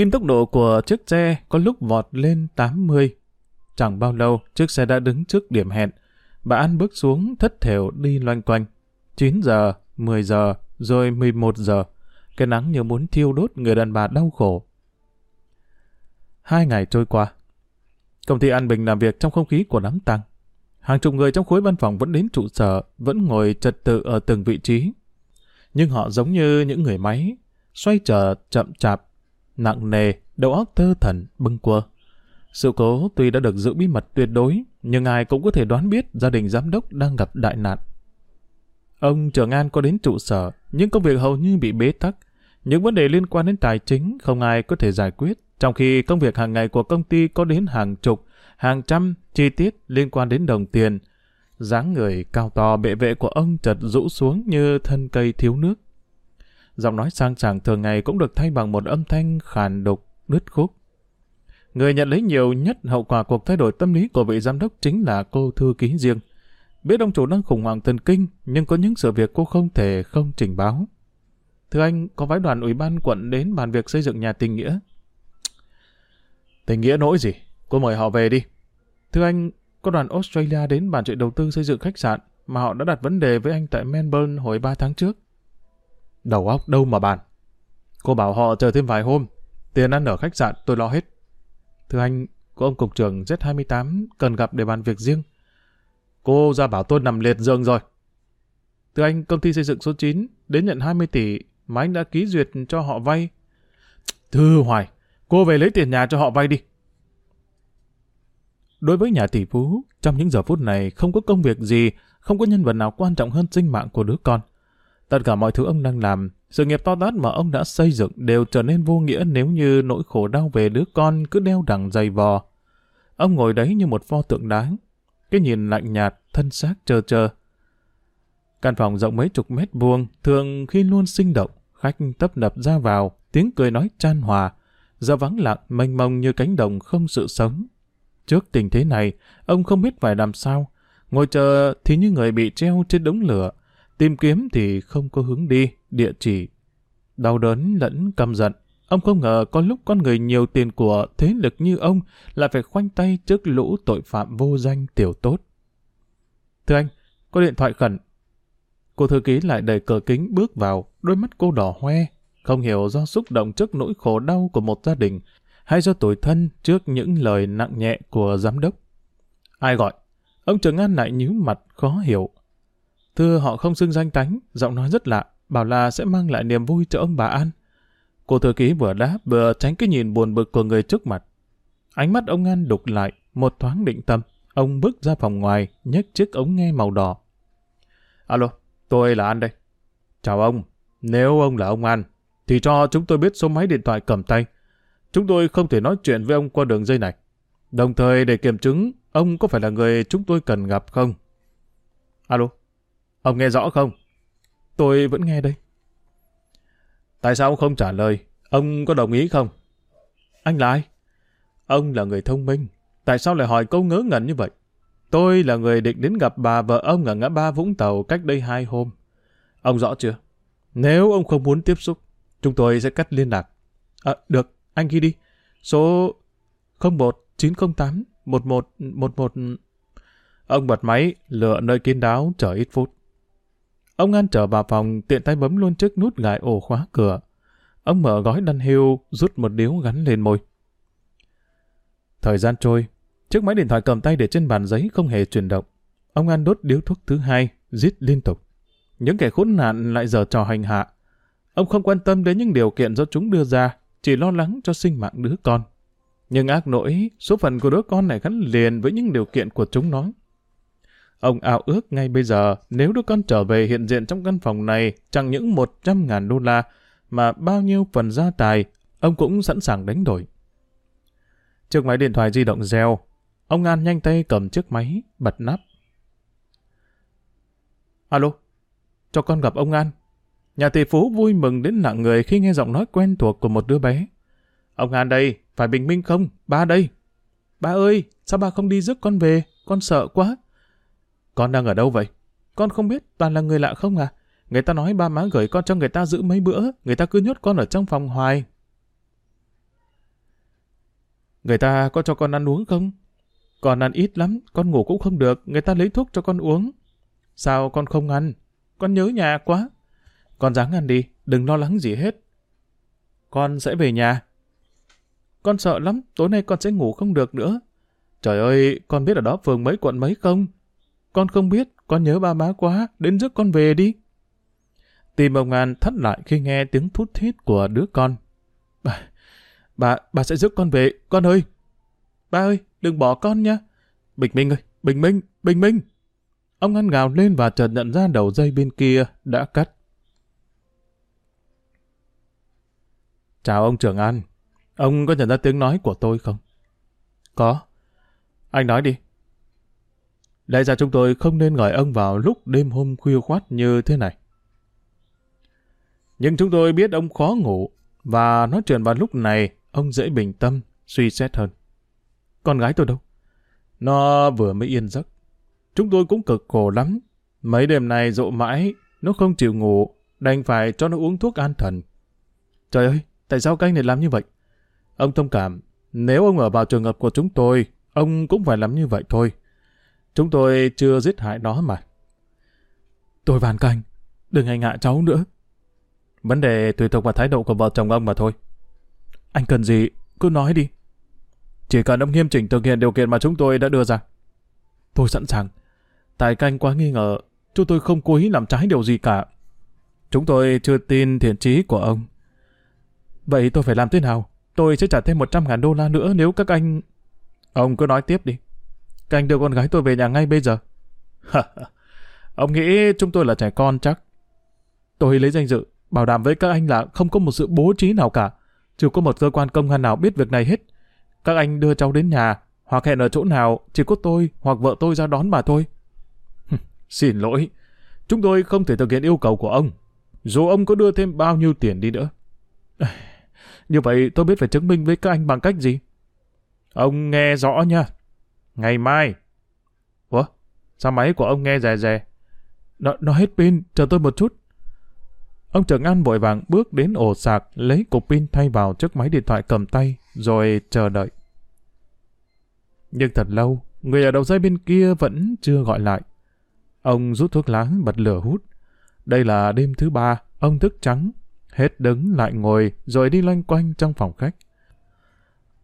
Kim tốc độ của chiếc xe có lúc vọt lên 80. Chẳng bao lâu, chiếc xe đã đứng trước điểm hẹn. Bà An bước xuống thất thểu đi loanh quanh. 9 giờ, 10 giờ, rồi 11 giờ. Cái nắng như muốn thiêu đốt người đàn bà đau khổ. Hai ngày trôi qua. Công ty An Bình làm việc trong không khí của đám tăng. Hàng chục người trong khối văn phòng vẫn đến trụ sở, vẫn ngồi trật tự ở từng vị trí. Nhưng họ giống như những người máy, xoay trở chậm chạp, nặng nề, đầu óc tơ thần, bưng quơ. Sự cố tuy đã được giữ bí mật tuyệt đối, nhưng ai cũng có thể đoán biết gia đình giám đốc đang gặp đại nạn. Ông Trường An có đến trụ sở, nhưng công việc hầu như bị bế tắc. Những vấn đề liên quan đến tài chính không ai có thể giải quyết, trong khi công việc hàng ngày của công ty có đến hàng chục, hàng trăm chi tiết liên quan đến đồng tiền. dáng người cao to bệ vệ của ông chợt rũ xuống như thân cây thiếu nước. Giọng nói sang sảng thường ngày cũng được thay bằng một âm thanh khàn đục, đứt khúc. Người nhận lấy nhiều nhất hậu quả cuộc thay đổi tâm lý của vị giám đốc chính là cô thư ký riêng. Biết ông chủ đang khủng hoảng thần kinh, nhưng có những sự việc cô không thể không trình báo. Thưa anh, có phái đoàn ủy ban quận đến bàn việc xây dựng nhà tình nghĩa. Tình nghĩa nỗi gì? Cô mời họ về đi. Thưa anh, có đoàn Australia đến bàn chuyện đầu tư xây dựng khách sạn mà họ đã đặt vấn đề với anh tại Melbourne hồi 3 tháng trước. Đầu óc đâu mà bàn. Cô bảo họ chờ thêm vài hôm. Tiền ăn ở khách sạn tôi lo hết. Thưa anh, có ông cục trưởng Z28 cần gặp để bàn việc riêng. Cô ra bảo tôi nằm liệt giường rồi. Thưa anh, công ty xây dựng số 9 đến nhận 20 tỷ mà anh đã ký duyệt cho họ vay. Thư Hoài, cô về lấy tiền nhà cho họ vay đi. Đối với nhà tỷ phú, trong những giờ phút này không có công việc gì, không có nhân vật nào quan trọng hơn sinh mạng của đứa con. Tất cả mọi thứ ông đang làm, sự nghiệp to tát mà ông đã xây dựng đều trở nên vô nghĩa nếu như nỗi khổ đau về đứa con cứ đeo đằng dày vò. Ông ngồi đấy như một pho tượng đá, cái nhìn lạnh nhạt, thân xác trơ trơ. Căn phòng rộng mấy chục mét vuông, thường khi luôn sinh động, khách tấp nập ra vào, tiếng cười nói chan hòa, giờ vắng lặng mênh mông như cánh đồng không sự sống. Trước tình thế này, ông không biết phải làm sao. Ngồi chờ thì như người bị treo trên đống lửa, tìm kiếm thì không có hướng đi, địa chỉ. Đau đớn lẫn căm giận, ông không ngờ có lúc con người nhiều tiền của thế lực như ông lại phải khoanh tay trước lũ tội phạm vô danh tiểu tốt. Thưa anh, có điện thoại khẩn. Cô thư ký lại đẩy cờ kính bước vào, đôi mắt cô đỏ hoe, không hiểu do xúc động trước nỗi khổ đau của một gia đình, hay do tuổi thân trước những lời nặng nhẹ của giám đốc. Ai gọi? Ông Trường An lại nhíu mặt khó hiểu. Thưa họ không xưng danh tánh, giọng nói rất lạ, bảo là sẽ mang lại niềm vui cho ông bà An. Cô thư ký vừa đáp vừa tránh cái nhìn buồn bực của người trước mặt. Ánh mắt ông An đục lại, một thoáng định tâm. Ông bước ra phòng ngoài, nhấc chiếc ống nghe màu đỏ. Alo, tôi là An đây. Chào ông, nếu ông là ông An, thì cho chúng tôi biết số máy điện thoại cầm tay. Chúng tôi không thể nói chuyện với ông qua đường dây này. Đồng thời để kiểm chứng ông có phải là người chúng tôi cần gặp không? Alo, ông nghe rõ không? Tôi vẫn nghe đây. Tại sao ông không trả lời? Ông có đồng ý không? Anh là ai? Ông là người thông minh. Tại sao lại hỏi câu ngớ ngẩn như vậy? Tôi là người định đến gặp bà vợ ông ở ngã ba Vũng Tàu cách đây hai hôm. Ông rõ chưa? Nếu ông không muốn tiếp xúc, chúng tôi sẽ cắt liên lạc. À, được, anh ghi đi. Số 01 908 11 11 Ông bật máy, lựa nơi kín đáo, chờ ít phút. Ông An trở vào phòng, tiện tay bấm luôn chiếc nút gài ổ khóa cửa. Ông mở gói đăn hưu, rút một điếu gắn lên môi. Thời gian trôi, chiếc máy điện thoại cầm tay để trên bàn giấy không hề chuyển động. Ông An đốt điếu thuốc thứ hai, rít liên tục. Những kẻ khốn nạn lại giờ trò hành hạ. Ông không quan tâm đến những điều kiện do chúng đưa ra, chỉ lo lắng cho sinh mạng đứa con. Nhưng ác nỗi, số phận của đứa con này gắn liền với những điều kiện của chúng nó. Ông ao ước ngay bây giờ, nếu đứa con trở về hiện diện trong căn phòng này chẳng những 100 ngàn đô la, mà bao nhiêu phần gia tài, ông cũng sẵn sàng đánh đổi. Chiếc máy điện thoại di động reo, ông An nhanh tay cầm chiếc máy, bật nắp. Alo, cho con gặp ông An. Nhà tỷ phú vui mừng đến nặng người khi nghe giọng nói quen thuộc của một đứa bé. Ông An đây, phải bình minh không? Ba đây. Ba ơi, sao ba không đi rước con về? Con sợ quá. Con đang ở đâu vậy? Con không biết, toàn là người lạ không à? Người ta nói ba má gửi con cho người ta giữ mấy bữa, người ta cứ nhốt con ở trong phòng hoài. Người ta có cho con ăn uống không? Con ăn ít lắm, con ngủ cũng không được, người ta lấy thuốc cho con uống. Sao con không ăn? Con nhớ nhà quá. Con ráng ăn đi, đừng lo lắng gì hết. Con sẽ về nhà. Con sợ lắm, tối nay con sẽ ngủ không được nữa. Trời ơi, con biết ở đó phường mấy quận mấy không? Con không biết, con nhớ ba má quá, đến rước con về đi. tìm ông An thắt lại khi nghe tiếng thút thít của đứa con. Bà, bà, bà sẽ rước con về, con ơi. Ba ơi, đừng bỏ con nha. Bình Minh ơi, Bình Minh, Bình Minh. Ông An gào lên và chợt nhận ra đầu dây bên kia đã cắt. Chào ông trưởng An. Ông có nhận ra tiếng nói của tôi không? Có. Anh nói đi. Lẽ ra chúng tôi không nên gọi ông vào lúc đêm hôm khuya khoát như thế này. Nhưng chúng tôi biết ông khó ngủ, và nói chuyện vào lúc này, ông dễ bình tâm, suy xét hơn. Con gái tôi đâu? Nó vừa mới yên giấc. Chúng tôi cũng cực khổ lắm. Mấy đêm này dỗ mãi, nó không chịu ngủ, đành phải cho nó uống thuốc an thần. Trời ơi, tại sao canh này làm như vậy? Ông thông cảm, nếu ông ở vào trường hợp của chúng tôi, ông cũng phải làm như vậy thôi. Chúng tôi chưa giết hại nó mà. Tôi van canh, đừng hành hạ cháu nữa. Vấn đề tùy thuộc vào thái độ của vợ chồng ông mà thôi. Anh cần gì, cứ nói đi. Chỉ cần ông nghiêm chỉnh thực hiện điều kiện mà chúng tôi đã đưa ra. Tôi sẵn sàng. Tài canh quá nghi ngờ, chúng tôi không cố ý làm trái điều gì cả. Chúng tôi chưa tin thiện trí của ông. Vậy tôi phải làm thế nào? Tôi sẽ trả thêm 100 ngàn đô la nữa nếu các anh... Ông cứ nói tiếp đi. Các anh đưa con gái tôi về nhà ngay bây giờ. <laughs> ông nghĩ chúng tôi là trẻ con chắc. Tôi lấy danh dự, bảo đảm với các anh là không có một sự bố trí nào cả. Chưa có một cơ quan công an nào biết việc này hết. Các anh đưa cháu đến nhà, hoặc hẹn ở chỗ nào, chỉ có tôi hoặc vợ tôi ra đón mà thôi. <laughs> Xin lỗi, chúng tôi không thể thực hiện yêu cầu của ông, dù ông có đưa thêm bao nhiêu tiền đi nữa. <sighs> Như vậy tôi biết phải chứng minh với các anh bằng cách gì? Ông nghe rõ nha. Ngày mai. Ủa? Sao máy của ông nghe rè rè? Nó, nó hết pin, chờ tôi một chút. Ông Trường An vội vàng bước đến ổ sạc, lấy cục pin thay vào chiếc máy điện thoại cầm tay, rồi chờ đợi. Nhưng thật lâu, người ở đầu dây bên kia vẫn chưa gọi lại. Ông rút thuốc lá bật lửa hút. Đây là đêm thứ ba, ông thức trắng, hết đứng lại ngồi rồi đi loanh quanh trong phòng khách.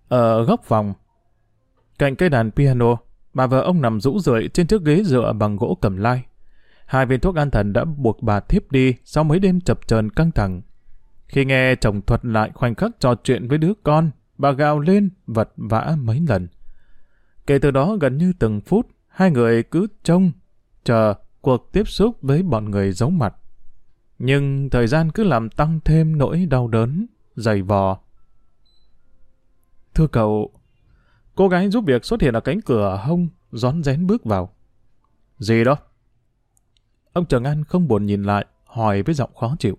Ở góc phòng, cạnh cây đàn piano, bà vợ ông nằm rũ rượi trên chiếc ghế dựa bằng gỗ cầm lai. Hai viên thuốc an thần đã buộc bà thiếp đi sau mấy đêm chập chờn căng thẳng. Khi nghe chồng thuật lại khoảnh khắc trò chuyện với đứa con, bà gào lên vật vã mấy lần. Kể từ đó gần như từng phút, hai người cứ trông, chờ cuộc tiếp xúc với bọn người giấu mặt. Nhưng thời gian cứ làm tăng thêm nỗi đau đớn, dày vò. Thưa cậu, cô gái giúp việc xuất hiện ở cánh cửa hông, rón rén bước vào. Gì đó? Ông Trường An không buồn nhìn lại, hỏi với giọng khó chịu.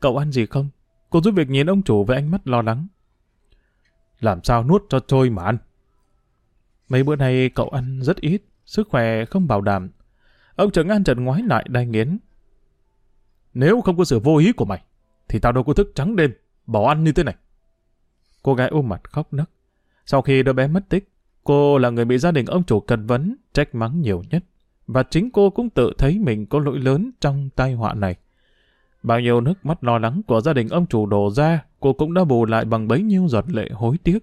Cậu ăn gì không? Cô giúp việc nhìn ông chủ với ánh mắt lo lắng. Làm sao nuốt cho trôi mà ăn? Mấy bữa nay cậu ăn rất ít, sức khỏe không bảo đảm. Ông Trường An trần ngoái lại đai nghiến. Nếu không có sự vô ý của mày, thì tao đâu có thức trắng đêm, bỏ ăn như thế này. Cô gái ôm mặt khóc nấc. Sau khi đứa bé mất tích, cô là người bị gia đình ông chủ cần vấn, trách mắng nhiều nhất. Và chính cô cũng tự thấy mình có lỗi lớn trong tai họa này. Bao nhiêu nước mắt lo lắng của gia đình ông chủ đổ ra, cô cũng đã bù lại bằng bấy nhiêu giọt lệ hối tiếc.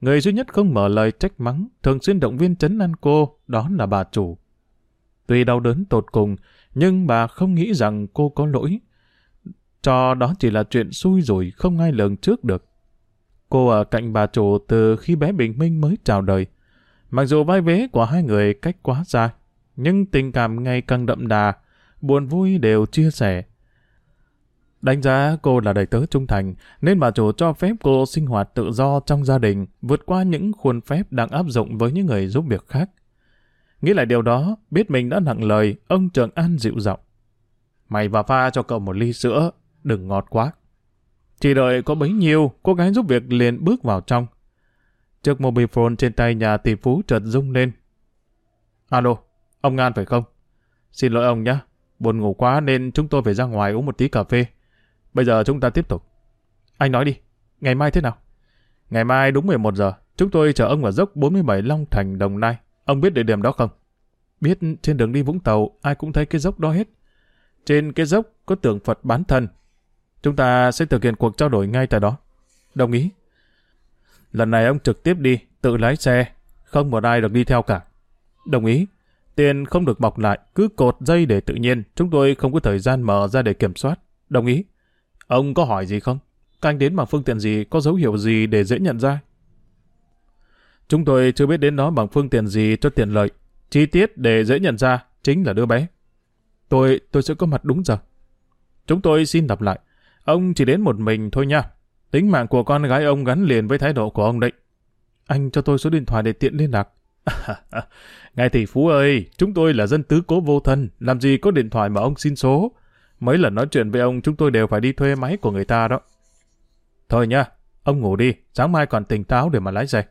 Người duy nhất không mở lời trách mắng, thường xuyên động viên chấn an cô, đó là bà chủ. Tuy đau đớn tột cùng, nhưng bà không nghĩ rằng cô có lỗi. Cho đó chỉ là chuyện xui rủi không ai lường trước được. Cô ở cạnh bà chủ từ khi bé Bình Minh mới chào đời. Mặc dù vai vế của hai người cách quá xa, nhưng tình cảm ngày càng đậm đà, buồn vui đều chia sẻ. Đánh giá cô là đầy tớ trung thành, nên bà chủ cho phép cô sinh hoạt tự do trong gia đình, vượt qua những khuôn phép đang áp dụng với những người giúp việc khác. Nghĩ lại điều đó, biết mình đã nặng lời, ông Trường An dịu giọng. Mày vào pha cho cậu một ly sữa, đừng ngọt quá. Chỉ đợi có bấy nhiêu, cô gái giúp việc liền bước vào trong. Chiếc mobile phone trên tay nhà tỷ phú chợt rung lên. Alo, ông An phải không? Xin lỗi ông nhé, buồn ngủ quá nên chúng tôi phải ra ngoài uống một tí cà phê. Bây giờ chúng ta tiếp tục. Anh nói đi, ngày mai thế nào? Ngày mai đúng 11 giờ, chúng tôi chở ông ở dốc 47 Long Thành, Đồng Nai. Ông biết địa điểm đó không? Biết trên đường đi Vũng Tàu, ai cũng thấy cái dốc đó hết. Trên cái dốc có tượng Phật bán thân. Chúng ta sẽ thực hiện cuộc trao đổi ngay tại đó. Đồng ý. Lần này ông trực tiếp đi, tự lái xe, không một ai được đi theo cả. Đồng ý. Tiền không được bọc lại, cứ cột dây để tự nhiên, chúng tôi không có thời gian mở ra để kiểm soát. Đồng ý. Ông có hỏi gì không? Canh đến bằng phương tiện gì, có dấu hiệu gì để dễ nhận ra? Chúng tôi chưa biết đến nó bằng phương tiện gì cho tiện lợi. Chi tiết để dễ nhận ra chính là đứa bé. Tôi, tôi sẽ có mặt đúng giờ. Chúng tôi xin đọc lại. Ông chỉ đến một mình thôi nha. Tính mạng của con gái ông gắn liền với thái độ của ông đấy. Anh cho tôi số điện thoại để tiện liên lạc. <laughs> Ngài tỷ phú ơi, chúng tôi là dân tứ cố vô thân, làm gì có điện thoại mà ông xin số. Mấy lần nói chuyện với ông chúng tôi đều phải đi thuê máy của người ta đó. Thôi nha, ông ngủ đi, sáng mai còn tỉnh táo để mà lái xe.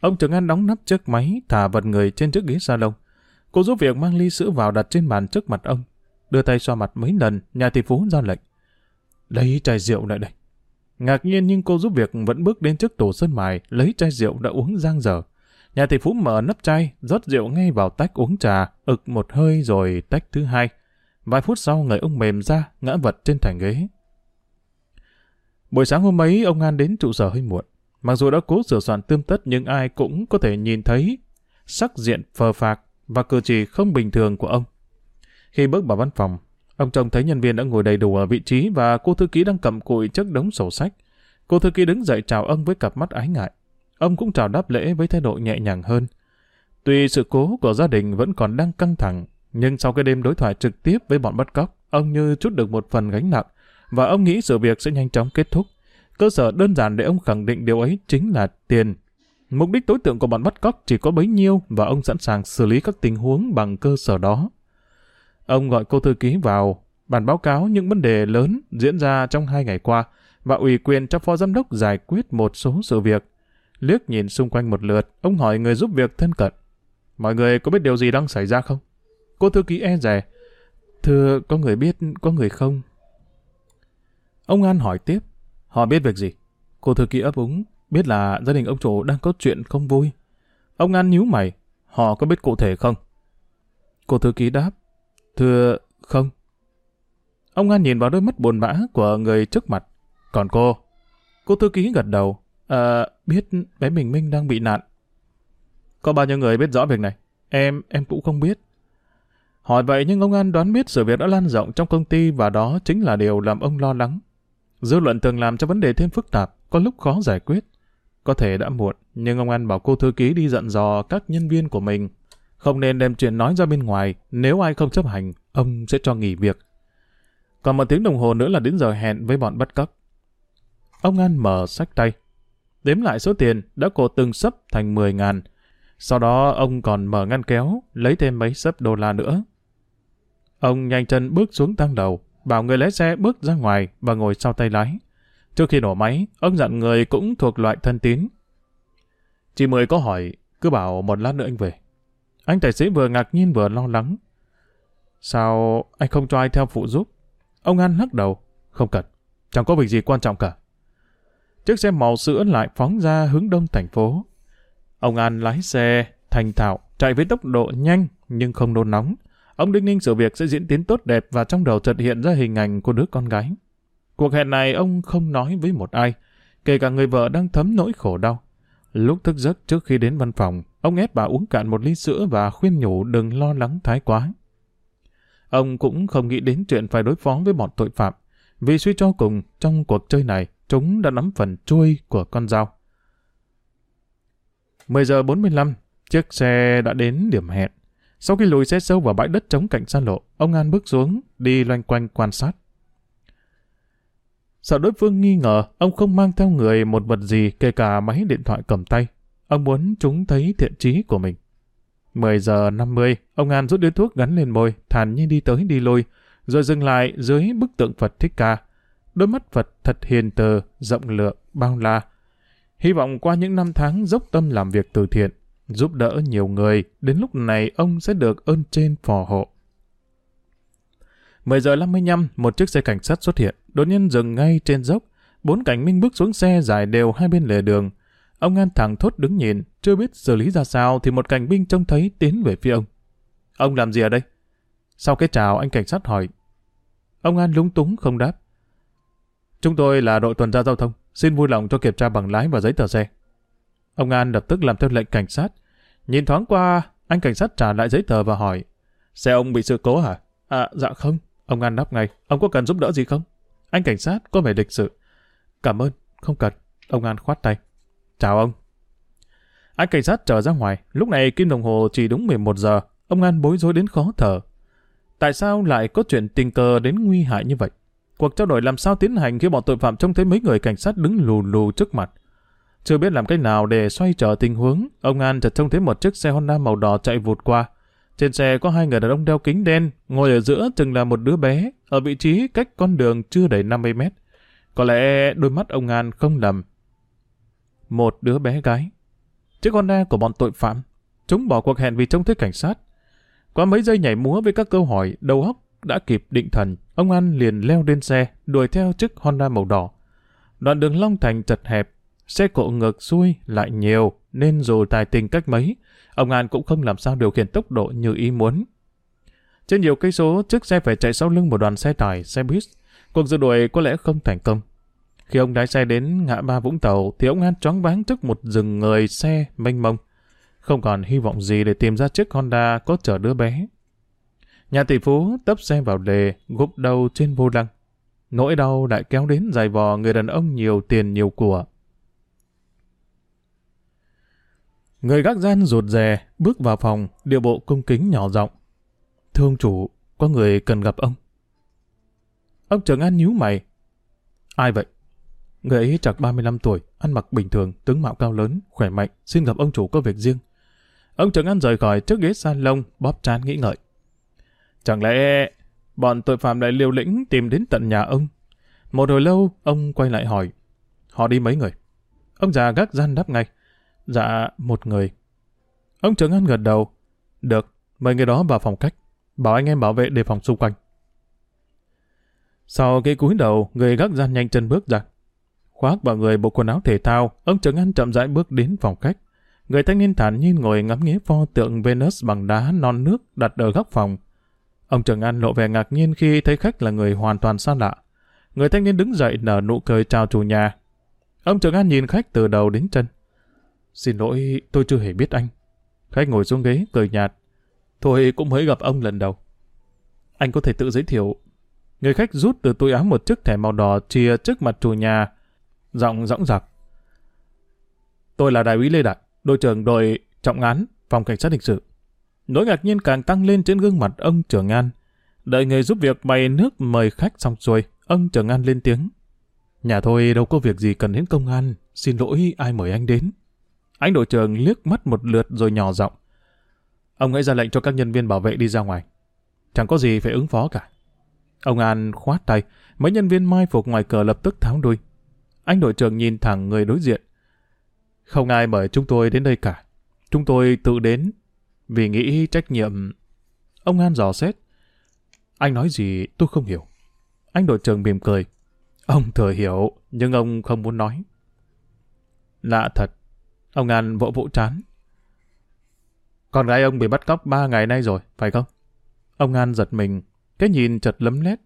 Ông Trường An đóng nắp chiếc máy, thả vật người trên chiếc ghế salon. Cô giúp việc mang ly sữa vào đặt trên bàn trước mặt ông. Đưa tay xoa mặt mấy lần, nhà tỷ phú ra lệnh. Lấy chai rượu lại đây. Ngạc nhiên nhưng cô giúp việc vẫn bước đến trước tủ sơn mài, lấy chai rượu đã uống giang dở. Nhà tỷ phú mở nắp chai, rót rượu ngay vào tách uống trà, ực một hơi rồi tách thứ hai. Vài phút sau người ông mềm ra, ngã vật trên thành ghế. Buổi sáng hôm ấy, ông An đến trụ sở hơi muộn. Mặc dù đã cố sửa soạn tươm tất nhưng ai cũng có thể nhìn thấy sắc diện phờ phạc và cử chỉ không bình thường của ông. Khi bước vào văn phòng, ông chồng thấy nhân viên đã ngồi đầy đủ ở vị trí và cô thư ký đang cầm cụi trước đống sổ sách. Cô thư ký đứng dậy chào ông với cặp mắt ái ngại. Ông cũng chào đáp lễ với thái độ nhẹ nhàng hơn. Tuy sự cố của gia đình vẫn còn đang căng thẳng, nhưng sau cái đêm đối thoại trực tiếp với bọn bắt cóc, ông như chút được một phần gánh nặng, và ông nghĩ sự việc sẽ nhanh chóng kết thúc. Cơ sở đơn giản để ông khẳng định điều ấy chính là tiền. Mục đích tối tượng của bọn bắt cóc chỉ có bấy nhiêu và ông sẵn sàng xử lý các tình huống bằng cơ sở đó. Ông gọi cô thư ký vào, bản báo cáo những vấn đề lớn diễn ra trong hai ngày qua và ủy quyền cho phó giám đốc giải quyết một số sự việc. Liếc nhìn xung quanh một lượt, ông hỏi người giúp việc thân cận. Mọi người có biết điều gì đang xảy ra không? Cô thư ký e rè. Thưa, có người biết, có người không. Ông An hỏi tiếp. Họ biết việc gì? Cô thư ký ấp úng, biết là gia đình ông chủ đang có chuyện không vui. Ông An nhíu mày, họ có biết cụ thể không? Cô thư ký đáp, thưa, không. Ông An nhìn vào đôi mắt buồn bã của người trước mặt. Còn cô? Cô thư ký gật đầu, à, biết bé Bình Minh đang bị nạn. Có bao nhiêu người biết rõ việc này? Em, em cũng không biết. Hỏi vậy nhưng ông An đoán biết sự việc đã lan rộng trong công ty và đó chính là điều làm ông lo lắng. Dư luận thường làm cho vấn đề thêm phức tạp, có lúc khó giải quyết. Có thể đã muộn, nhưng ông An bảo cô thư ký đi dặn dò các nhân viên của mình. Không nên đem chuyện nói ra bên ngoài, nếu ai không chấp hành, ông sẽ cho nghỉ việc. Còn một tiếng đồng hồ nữa là đến giờ hẹn với bọn bắt cóc. Ông An mở sách tay. Đếm lại số tiền đã cổ từng sấp thành 10 ngàn. Sau đó ông còn mở ngăn kéo, lấy thêm mấy sấp đô la nữa. Ông nhanh chân bước xuống tăng đầu, bảo người lái xe bước ra ngoài và ngồi sau tay lái. Trước khi nổ máy, ông dặn người cũng thuộc loại thân tín. Chị Mười có hỏi, cứ bảo một lát nữa anh về. Anh tài xế vừa ngạc nhiên vừa lo lắng. Sao anh không cho ai theo phụ giúp? Ông An lắc đầu. Không cần, chẳng có việc gì quan trọng cả. Chiếc xe màu sữa lại phóng ra hướng đông thành phố. Ông An lái xe, thành thạo, chạy với tốc độ nhanh nhưng không nôn nóng. Ông đinh ninh sự việc sẽ diễn tiến tốt đẹp và trong đầu chợt hiện ra hình ảnh của đứa con gái. Cuộc hẹn này ông không nói với một ai, kể cả người vợ đang thấm nỗi khổ đau. Lúc thức giấc trước khi đến văn phòng, ông ép bà uống cạn một ly sữa và khuyên nhủ đừng lo lắng thái quá. Ông cũng không nghĩ đến chuyện phải đối phó với bọn tội phạm, vì suy cho cùng, trong cuộc chơi này, chúng đã nắm phần trôi của con dao. 10 giờ 45, chiếc xe đã đến điểm hẹn. Sau khi lùi xe sâu vào bãi đất chống cạnh xa lộ, ông An bước xuống, đi loanh quanh quan sát. Sợ đối phương nghi ngờ, ông không mang theo người một vật gì kể cả máy điện thoại cầm tay. Ông muốn chúng thấy thiện trí của mình. 10 giờ 50, ông An rút điếu thuốc gắn lên môi, thản nhiên đi tới đi lui, rồi dừng lại dưới bức tượng Phật Thích Ca. Đôi mắt Phật thật hiền từ, rộng lượng, bao la. Hy vọng qua những năm tháng dốc tâm làm việc từ thiện, giúp đỡ nhiều người, đến lúc này ông sẽ được ơn trên phò hộ. 10 giờ 55, một chiếc xe cảnh sát xuất hiện, đột nhiên dừng ngay trên dốc. Bốn cảnh minh bước xuống xe dài đều hai bên lề đường. Ông An thẳng thốt đứng nhìn, chưa biết xử lý ra sao thì một cảnh binh trông thấy tiến về phía ông. Ông làm gì ở đây? Sau cái chào anh cảnh sát hỏi. Ông An lúng túng không đáp. Chúng tôi là đội tuần tra giao thông, xin vui lòng cho kiểm tra bằng lái và giấy tờ xe. Ông An lập tức làm theo lệnh cảnh sát. Nhìn thoáng qua, anh cảnh sát trả lại giấy tờ và hỏi. Xe ông bị sự cố hả? À, dạ không. Ông An đáp ngay. Ông có cần giúp đỡ gì không? Anh cảnh sát có vẻ lịch sự. Cảm ơn, không cần. Ông An khoát tay. Chào ông. Anh cảnh sát trở ra ngoài. Lúc này kim đồng hồ chỉ đúng 11 giờ. Ông An bối rối đến khó thở. Tại sao lại có chuyện tình cờ đến nguy hại như vậy? Cuộc trao đổi làm sao tiến hành khi bọn tội phạm trông thấy mấy người cảnh sát đứng lù lù trước mặt? Chưa biết làm cách nào để xoay trở tình huống, ông An chợt trông thấy một chiếc xe Honda màu đỏ chạy vụt qua. Trên xe có hai người đàn ông đeo kính đen, ngồi ở giữa từng là một đứa bé, ở vị trí cách con đường chưa đầy 50 mét. Có lẽ đôi mắt ông An không lầm. Một đứa bé gái. Chiếc Honda của bọn tội phạm. Chúng bỏ cuộc hẹn vì trông thấy cảnh sát. Qua mấy giây nhảy múa với các câu hỏi, đầu óc đã kịp định thần, ông An liền leo lên xe, đuổi theo chiếc Honda màu đỏ. Đoạn đường Long Thành chật hẹp, Xe cộ ngược xuôi lại nhiều, nên dù tài tình cách mấy, ông An cũng không làm sao điều khiển tốc độ như ý muốn. Trên nhiều cây số, chiếc xe phải chạy sau lưng một đoàn xe tải, xe buýt. Cuộc rượt đuổi có lẽ không thành công. Khi ông lái xe đến ngã ba Vũng Tàu, thì ông An choáng váng trước một rừng người xe mênh mông. Không còn hy vọng gì để tìm ra chiếc Honda có chở đứa bé. Nhà tỷ phú tấp xe vào đề, gục đầu trên vô lăng. Nỗi đau lại kéo đến dài vò người đàn ông nhiều tiền nhiều của. Người gác gian rụt rè, bước vào phòng, điệu bộ cung kính nhỏ giọng. Thương chủ, có người cần gặp ông. Ông Trường An nhíu mày. Ai vậy? Người ấy chạc 35 tuổi, ăn mặc bình thường, tướng mạo cao lớn, khỏe mạnh, xin gặp ông chủ có việc riêng. Ông Trường An rời khỏi trước ghế salon, bóp chán nghĩ ngợi. Chẳng lẽ bọn tội phạm lại liều lĩnh tìm đến tận nhà ông? Một hồi lâu, ông quay lại hỏi. Họ đi mấy người? Ông già gác gian đáp ngay. Dạ, một người. Ông Trường An gật đầu. Được, mời người đó vào phòng cách. Bảo anh em bảo vệ đề phòng xung quanh. Sau cái cúi đầu, người gác gian nhanh chân bước ra. Khoác vào người bộ quần áo thể thao, ông Trường An chậm rãi bước đến phòng khách. Người thanh niên thản nhiên ngồi ngắm nghía pho tượng Venus bằng đá non nước đặt ở góc phòng. Ông Trường An lộ vẻ ngạc nhiên khi thấy khách là người hoàn toàn xa lạ. Người thanh niên đứng dậy nở nụ cười chào chủ nhà. Ông Trường An nhìn khách từ đầu đến chân. Xin lỗi, tôi chưa hề biết anh. Khách ngồi xuống ghế, cười nhạt. Tôi cũng mới gặp ông lần đầu. Anh có thể tự giới thiệu. Người khách rút từ túi áo một chiếc thẻ màu đỏ chia trước mặt chủ nhà. Giọng rõng rạc. Tôi là đại úy Lê Đại, đội trưởng đội trọng án, phòng cảnh sát hình sự. Nỗi ngạc nhiên càng tăng lên trên gương mặt ông trưởng An. Đợi người giúp việc bày nước mời khách xong xuôi, ông trưởng An lên tiếng. Nhà tôi đâu có việc gì cần đến công an, xin lỗi ai mời anh đến. Anh đội trưởng liếc mắt một lượt rồi nhỏ giọng. Ông hãy ra lệnh cho các nhân viên bảo vệ đi ra ngoài. Chẳng có gì phải ứng phó cả. Ông An khoát tay, mấy nhân viên mai phục ngoài cờ lập tức tháo đuôi. Anh đội trưởng nhìn thẳng người đối diện. Không ai mời chúng tôi đến đây cả. Chúng tôi tự đến vì nghĩ trách nhiệm. Ông An dò xét. Anh nói gì tôi không hiểu. Anh đội trưởng mỉm cười. Ông thừa hiểu, nhưng ông không muốn nói. Lạ thật. Ông Ngàn vỗ vỗ chán. Con gái ông bị bắt cóc ba ngày nay rồi, phải không? Ông An giật mình, cái nhìn chật lấm lét.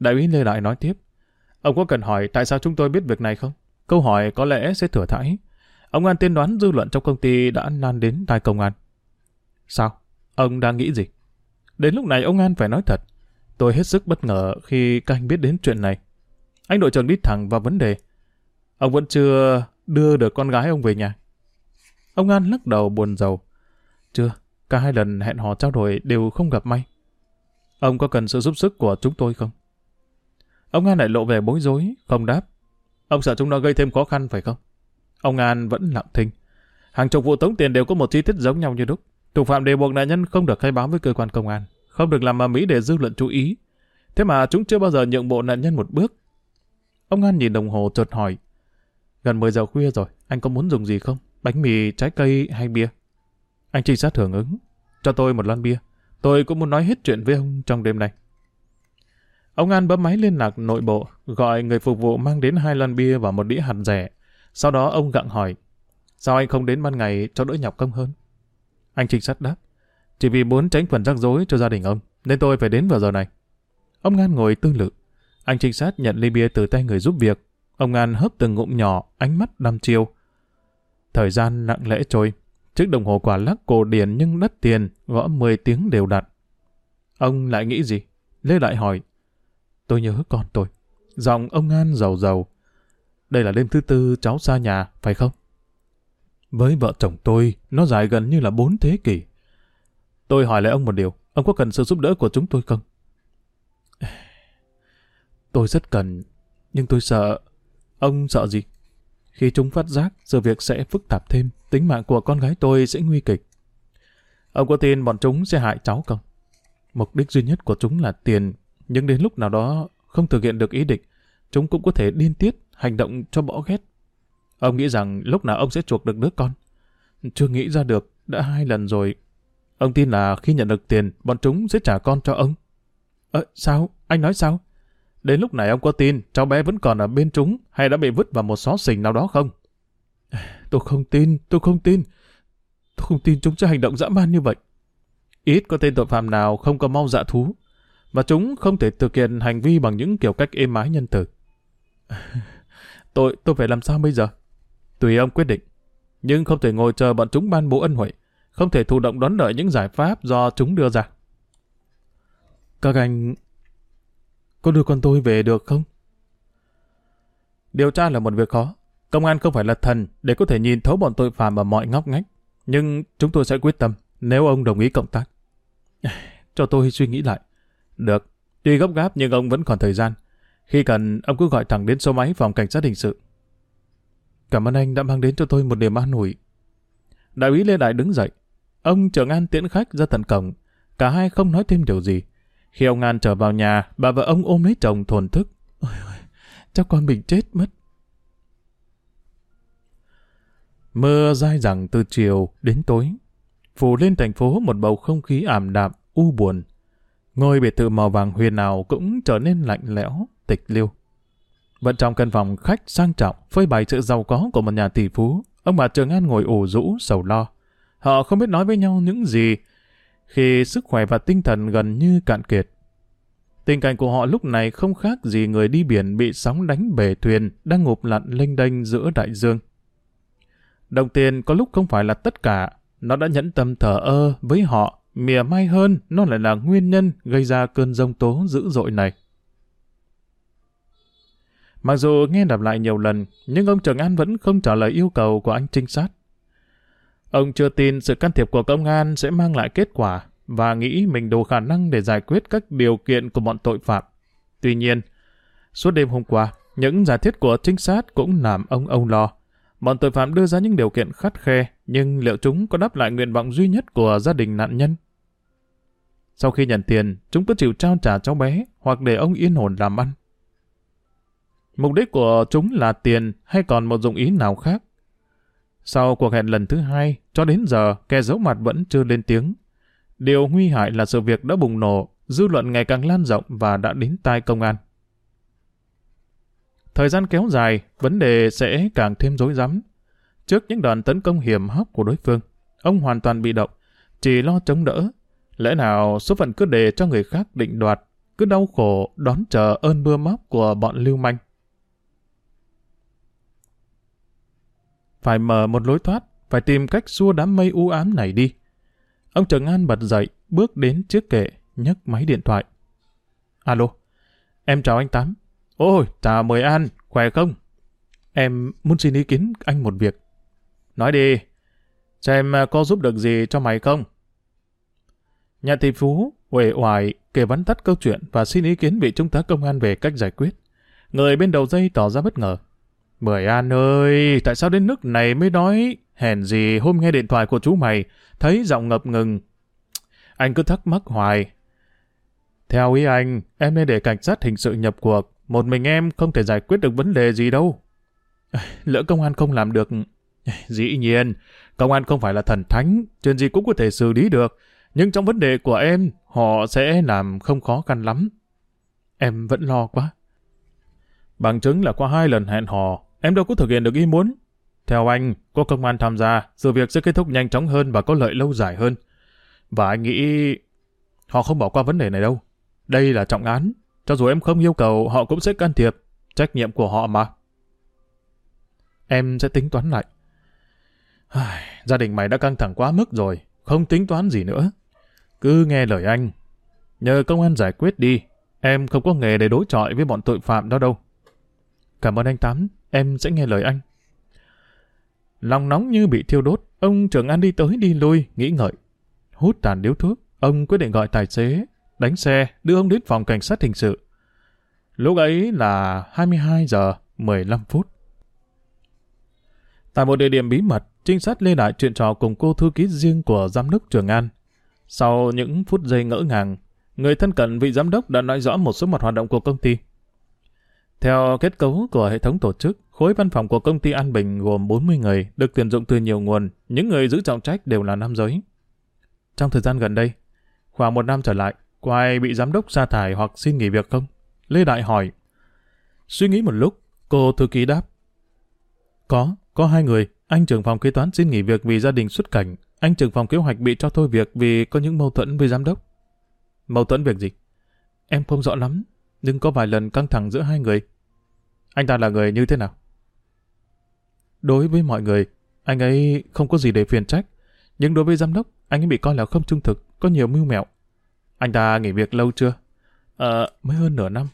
Đại úy Lê Đại nói tiếp. Ông có cần hỏi tại sao chúng tôi biết việc này không? Câu hỏi có lẽ sẽ thừa thãi. Ông An tiên đoán dư luận trong công ty đã nan đến tai công an. Sao? Ông đang nghĩ gì? Đến lúc này ông An phải nói thật. Tôi hết sức bất ngờ khi các anh biết đến chuyện này. Anh đội trưởng đi thẳng vào vấn đề. Ông vẫn chưa đưa được con gái ông về nhà. Ông An lắc đầu buồn rầu. Chưa, cả hai lần hẹn hò trao đổi đều không gặp may. Ông có cần sự giúp sức của chúng tôi không? Ông An lại lộ vẻ bối rối, không đáp. Ông sợ chúng nó gây thêm khó khăn phải không? Ông An vẫn lặng thinh. Hàng chục vụ tống tiền đều có một chi tiết giống nhau như đúc. Thủ phạm đều buộc nạn nhân không được khai báo với cơ quan công an, không được làm mà mỹ để dư luận chú ý. Thế mà chúng chưa bao giờ nhượng bộ nạn nhân một bước. Ông An nhìn đồng hồ chợt hỏi. Gần 10 giờ khuya rồi, anh có muốn dùng gì không? Bánh mì, trái cây hay bia? Anh trinh sát hưởng ứng. Cho tôi một lon bia. Tôi cũng muốn nói hết chuyện với ông trong đêm nay. Ông An bấm máy liên lạc nội bộ, gọi người phục vụ mang đến hai lon bia và một đĩa hạt rẻ. Sau đó ông gặng hỏi, sao anh không đến ban ngày cho đỡ nhọc công hơn? Anh trinh sát đáp, chỉ vì muốn tránh phần rắc rối cho gia đình ông, nên tôi phải đến vào giờ này. Ông An ngồi tư lự. Anh trinh sát nhận ly bia từ tay người giúp việc. Ông An hớp từng ngụm nhỏ, ánh mắt đăm chiêu. Thời gian nặng lẽ trôi, chiếc đồng hồ quả lắc cổ điển nhưng đắt tiền, gõ 10 tiếng đều đặn. Ông lại nghĩ gì? Lê lại hỏi. Tôi nhớ con tôi. Giọng ông An giàu giàu. Đây là đêm thứ tư cháu xa nhà, phải không? Với vợ chồng tôi, nó dài gần như là bốn thế kỷ. Tôi hỏi lại ông một điều, ông có cần sự giúp đỡ của chúng tôi không? Tôi rất cần, nhưng tôi sợ. Ông sợ gì? Khi chúng phát giác, sự việc sẽ phức tạp thêm, tính mạng của con gái tôi sẽ nguy kịch. Ông có tin bọn chúng sẽ hại cháu không? Mục đích duy nhất của chúng là tiền, nhưng đến lúc nào đó không thực hiện được ý định, chúng cũng có thể điên tiết, hành động cho bỏ ghét. Ông nghĩ rằng lúc nào ông sẽ chuộc được đứa con? Chưa nghĩ ra được, đã hai lần rồi. Ông tin là khi nhận được tiền, bọn chúng sẽ trả con cho ông. Ơ, sao? Anh nói sao? Đến lúc này ông có tin cháu bé vẫn còn ở bên chúng hay đã bị vứt vào một xó xình nào đó không? tôi không tin, tôi không tin. Tôi không tin chúng sẽ hành động dã man như vậy. Ít có tên tội phạm nào không có mau dạ thú, và chúng không thể thực hiện hành vi bằng những kiểu cách êm ái nhân từ. <laughs> tôi, tôi phải làm sao bây giờ? Tùy ông quyết định. Nhưng không thể ngồi chờ bọn chúng ban bố ân huệ, không thể thụ động đón đợi những giải pháp do chúng đưa ra. Các anh có đưa con tôi về được không? Điều tra là một việc khó. Công an không phải là thần để có thể nhìn thấu bọn tội phạm ở mọi ngóc ngách. Nhưng chúng tôi sẽ quyết tâm nếu ông đồng ý cộng tác. <sighs> Cho tôi suy nghĩ lại. Được. Tuy gấp gáp nhưng ông vẫn còn thời gian. Khi cần, ông cứ gọi thẳng đến số máy phòng cảnh sát hình sự. Cảm ơn anh đã mang đến cho tôi một niềm an ủi. Đại úy Lê Đại đứng dậy. Ông trưởng an tiễn khách ra tận cổng. Cả hai không nói thêm điều gì. Khi ông An trở vào nhà, bà và ông ôm lấy chồng thồn thức. Ôi ôi, cháu con mình chết mất. Mưa dai dẳng từ chiều đến tối, phủ lên thành phố một bầu không khí ảm đạm, u buồn. Ngôi biệt thự màu vàng huyền nào cũng trở nên lạnh lẽo, tịch liêu. Vẫn trong căn phòng khách sang trọng, phơi bày sự giàu có của một nhà tỷ phú, ông bà Trường An ngồi ủ rũ, sầu lo. Họ không biết nói với nhau những gì, khi sức khỏe và tinh thần gần như cạn kiệt. Tình cảnh của họ lúc này không khác gì người đi biển bị sóng đánh bể thuyền đang ngụp lặn lênh đênh giữa đại dương. Đồng tiền có lúc không phải là tất cả, nó đã nhẫn tâm thở ơ với họ, mỉa mai hơn nó lại là nguyên nhân gây ra cơn rông tố dữ dội này. Mặc dù nghe đọc lại nhiều lần, nhưng ông Trường An vẫn không trả lời yêu cầu của anh trinh sát. Ông chưa tin sự can thiệp của công an sẽ mang lại kết quả và nghĩ mình đủ khả năng để giải quyết các điều kiện của bọn tội phạm. Tuy nhiên, suốt đêm hôm qua, những giả thiết của trinh sát cũng làm ông ông lo. Bọn tội phạm đưa ra những điều kiện khắt khe, nhưng liệu chúng có đáp lại nguyện vọng duy nhất của gia đình nạn nhân? Sau khi nhận tiền, chúng có chịu trao trả cháu bé hoặc để ông yên ổn làm ăn. Mục đích của chúng là tiền hay còn một dụng ý nào khác? Sau cuộc hẹn lần thứ hai, cho đến giờ, kẻ giấu mặt vẫn chưa lên tiếng. Điều nguy hại là sự việc đã bùng nổ, dư luận ngày càng lan rộng và đã đến tai công an. Thời gian kéo dài, vấn đề sẽ càng thêm rối rắm. Trước những đòn tấn công hiểm hóc của đối phương, ông hoàn toàn bị động, chỉ lo chống đỡ. Lẽ nào số phận cứ để cho người khác định đoạt, cứ đau khổ đón chờ ơn mưa móc của bọn lưu manh. Phải mở một lối thoát, phải tìm cách xua đám mây u ám này đi. Ông Trần An bật dậy, bước đến trước kệ, nhấc máy điện thoại. Alo, em chào anh Tám. Ôi, chào mời An, khỏe không? Em muốn xin ý kiến anh một việc. Nói đi, xem có giúp được gì cho mày không? Nhà tỷ phú, uể oải, kể vắn tắt câu chuyện và xin ý kiến vị trung tá công an về cách giải quyết. Người bên đầu dây tỏ ra bất ngờ. Mười An ơi, tại sao đến nước này mới nói hèn gì hôm nghe điện thoại của chú mày, thấy giọng ngập ngừng. Anh cứ thắc mắc hoài. Theo ý anh, em nên để cảnh sát hình sự nhập cuộc. Một mình em không thể giải quyết được vấn đề gì đâu. <laughs> Lỡ công an không làm được... <laughs> Dĩ nhiên, công an không phải là thần thánh, chuyện gì cũng có thể xử lý được. Nhưng trong vấn đề của em, họ sẽ làm không khó khăn lắm. Em vẫn lo quá. Bằng chứng là qua hai lần hẹn hò, em đâu có thực hiện được ý muốn. Theo anh, có công an tham gia, sự việc sẽ kết thúc nhanh chóng hơn và có lợi lâu dài hơn. Và anh nghĩ họ không bỏ qua vấn đề này đâu. Đây là trọng án. Cho dù em không yêu cầu, họ cũng sẽ can thiệp. Trách nhiệm của họ mà. Em sẽ tính toán lại. Gia đình mày đã căng thẳng quá mức rồi, không tính toán gì nữa. Cứ nghe lời anh. Nhờ công an giải quyết đi, em không có nghề để đối chọi với bọn tội phạm đó đâu. Cảm ơn anh Tám, em sẽ nghe lời anh. Lòng nóng như bị thiêu đốt, ông trưởng an đi tới đi lui, nghĩ ngợi. Hút tàn điếu thuốc, ông quyết định gọi tài xế, đánh xe, đưa ông đến phòng cảnh sát hình sự. Lúc ấy là 22 giờ 15 phút. Tại một địa điểm bí mật, trinh sát lê lại chuyện trò cùng cô thư ký riêng của giám đốc Trường An. Sau những phút giây ngỡ ngàng, người thân cận vị giám đốc đã nói rõ một số mặt hoạt động của công ty. Theo kết cấu của hệ thống tổ chức, khối văn phòng của công ty An Bình gồm 40 người, được tuyển dụng từ nhiều nguồn, những người giữ trọng trách đều là nam giới. Trong thời gian gần đây, khoảng một năm trở lại, có ai bị giám đốc sa thải hoặc xin nghỉ việc không? Lê Đại hỏi. Suy nghĩ một lúc, cô thư ký đáp. Có, có hai người, anh trưởng phòng kế toán xin nghỉ việc vì gia đình xuất cảnh. Anh trưởng phòng kế hoạch bị cho thôi việc vì có những mâu thuẫn với giám đốc. Mâu thuẫn việc gì? Em không rõ lắm, nhưng có vài lần căng thẳng giữa hai người. Anh ta là người như thế nào? Đối với mọi người, anh ấy không có gì để phiền trách. Nhưng đối với giám đốc, anh ấy bị coi là không trung thực, có nhiều mưu mẹo. Anh ta nghỉ việc lâu chưa? Ờ, mới hơn nửa năm.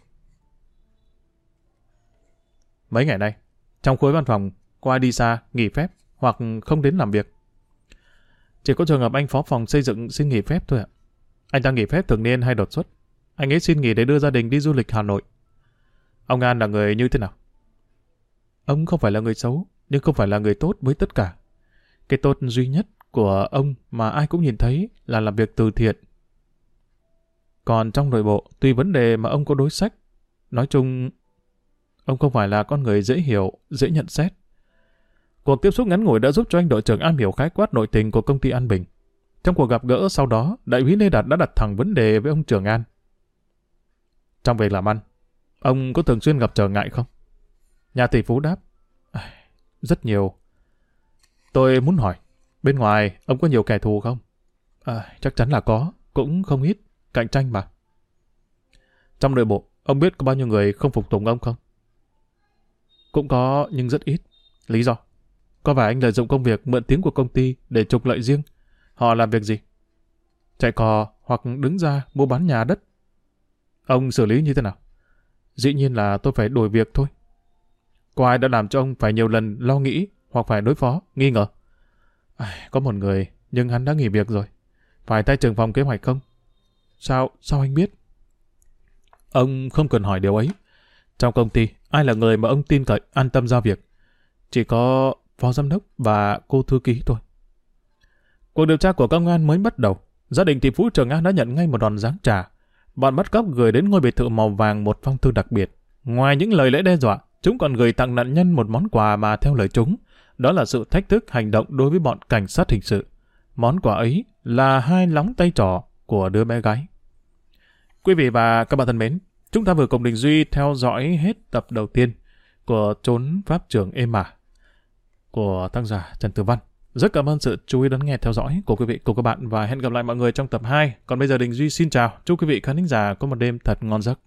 Mấy ngày nay, trong khối văn phòng, có ai đi xa, nghỉ phép, hoặc không đến làm việc. Chỉ có trường hợp anh phó phòng xây dựng xin nghỉ phép thôi ạ. Anh ta nghỉ phép thường niên hay đột xuất. Anh ấy xin nghỉ để đưa gia đình đi du lịch Hà Nội. Ông An là người như thế nào? Ông không phải là người xấu, nhưng không phải là người tốt với tất cả. Cái tốt duy nhất của ông mà ai cũng nhìn thấy là làm việc từ thiện. Còn trong nội bộ, tùy vấn đề mà ông có đối sách, nói chung, ông không phải là con người dễ hiểu, dễ nhận xét. Cuộc tiếp xúc ngắn ngủi đã giúp cho anh đội trưởng am hiểu khái quát nội tình của công ty An Bình. Trong cuộc gặp gỡ sau đó, đại úy Lê Đạt đã đặt thẳng vấn đề với ông trưởng An. Trong việc làm ăn, ông có thường xuyên gặp trở ngại không? Nhà tỷ phú đáp. Rất nhiều. Tôi muốn hỏi, bên ngoài ông có nhiều kẻ thù không? À, chắc chắn là có, cũng không ít, cạnh tranh mà. Trong nội bộ, ông biết có bao nhiêu người không phục tùng ông không? Cũng có, nhưng rất ít. Lý do? Có phải anh lợi dụng công việc mượn tiếng của công ty để trục lợi riêng? Họ làm việc gì? Chạy cò hoặc đứng ra mua bán nhà đất? Ông xử lý như thế nào? Dĩ nhiên là tôi phải đổi việc thôi. Có ai đã làm cho ông phải nhiều lần lo nghĩ hoặc phải đối phó, nghi ngờ? À, có một người, nhưng hắn đã nghỉ việc rồi. Phải tay trưởng phòng kế hoạch không? Sao, sao anh biết? Ông không cần hỏi điều ấy. Trong công ty, ai là người mà ông tin cậy, an tâm giao việc? Chỉ có phó giám đốc và cô thư ký thôi. Cuộc điều tra của công an mới bắt đầu. Gia đình tỷ phú Trường An đã nhận ngay một đòn giáng trả. Bọn bắt cóc gửi đến ngôi biệt thự màu vàng một phong thư đặc biệt. Ngoài những lời lẽ đe dọa, chúng còn gửi tặng nạn nhân một món quà mà theo lời chúng, đó là sự thách thức hành động đối với bọn cảnh sát hình sự. Món quà ấy là hai lóng tay trỏ của đứa bé gái. Quý vị và các bạn thân mến, chúng ta vừa cùng Đình Duy theo dõi hết tập đầu tiên của Trốn Pháp trưởng Êm Mà của tác giả Trần Tử Văn. Rất cảm ơn sự chú ý đón nghe theo dõi của quý vị cùng các bạn và hẹn gặp lại mọi người trong tập 2. Còn bây giờ Đình Duy xin chào. Chúc quý vị khán thính giả có một đêm thật ngon giấc.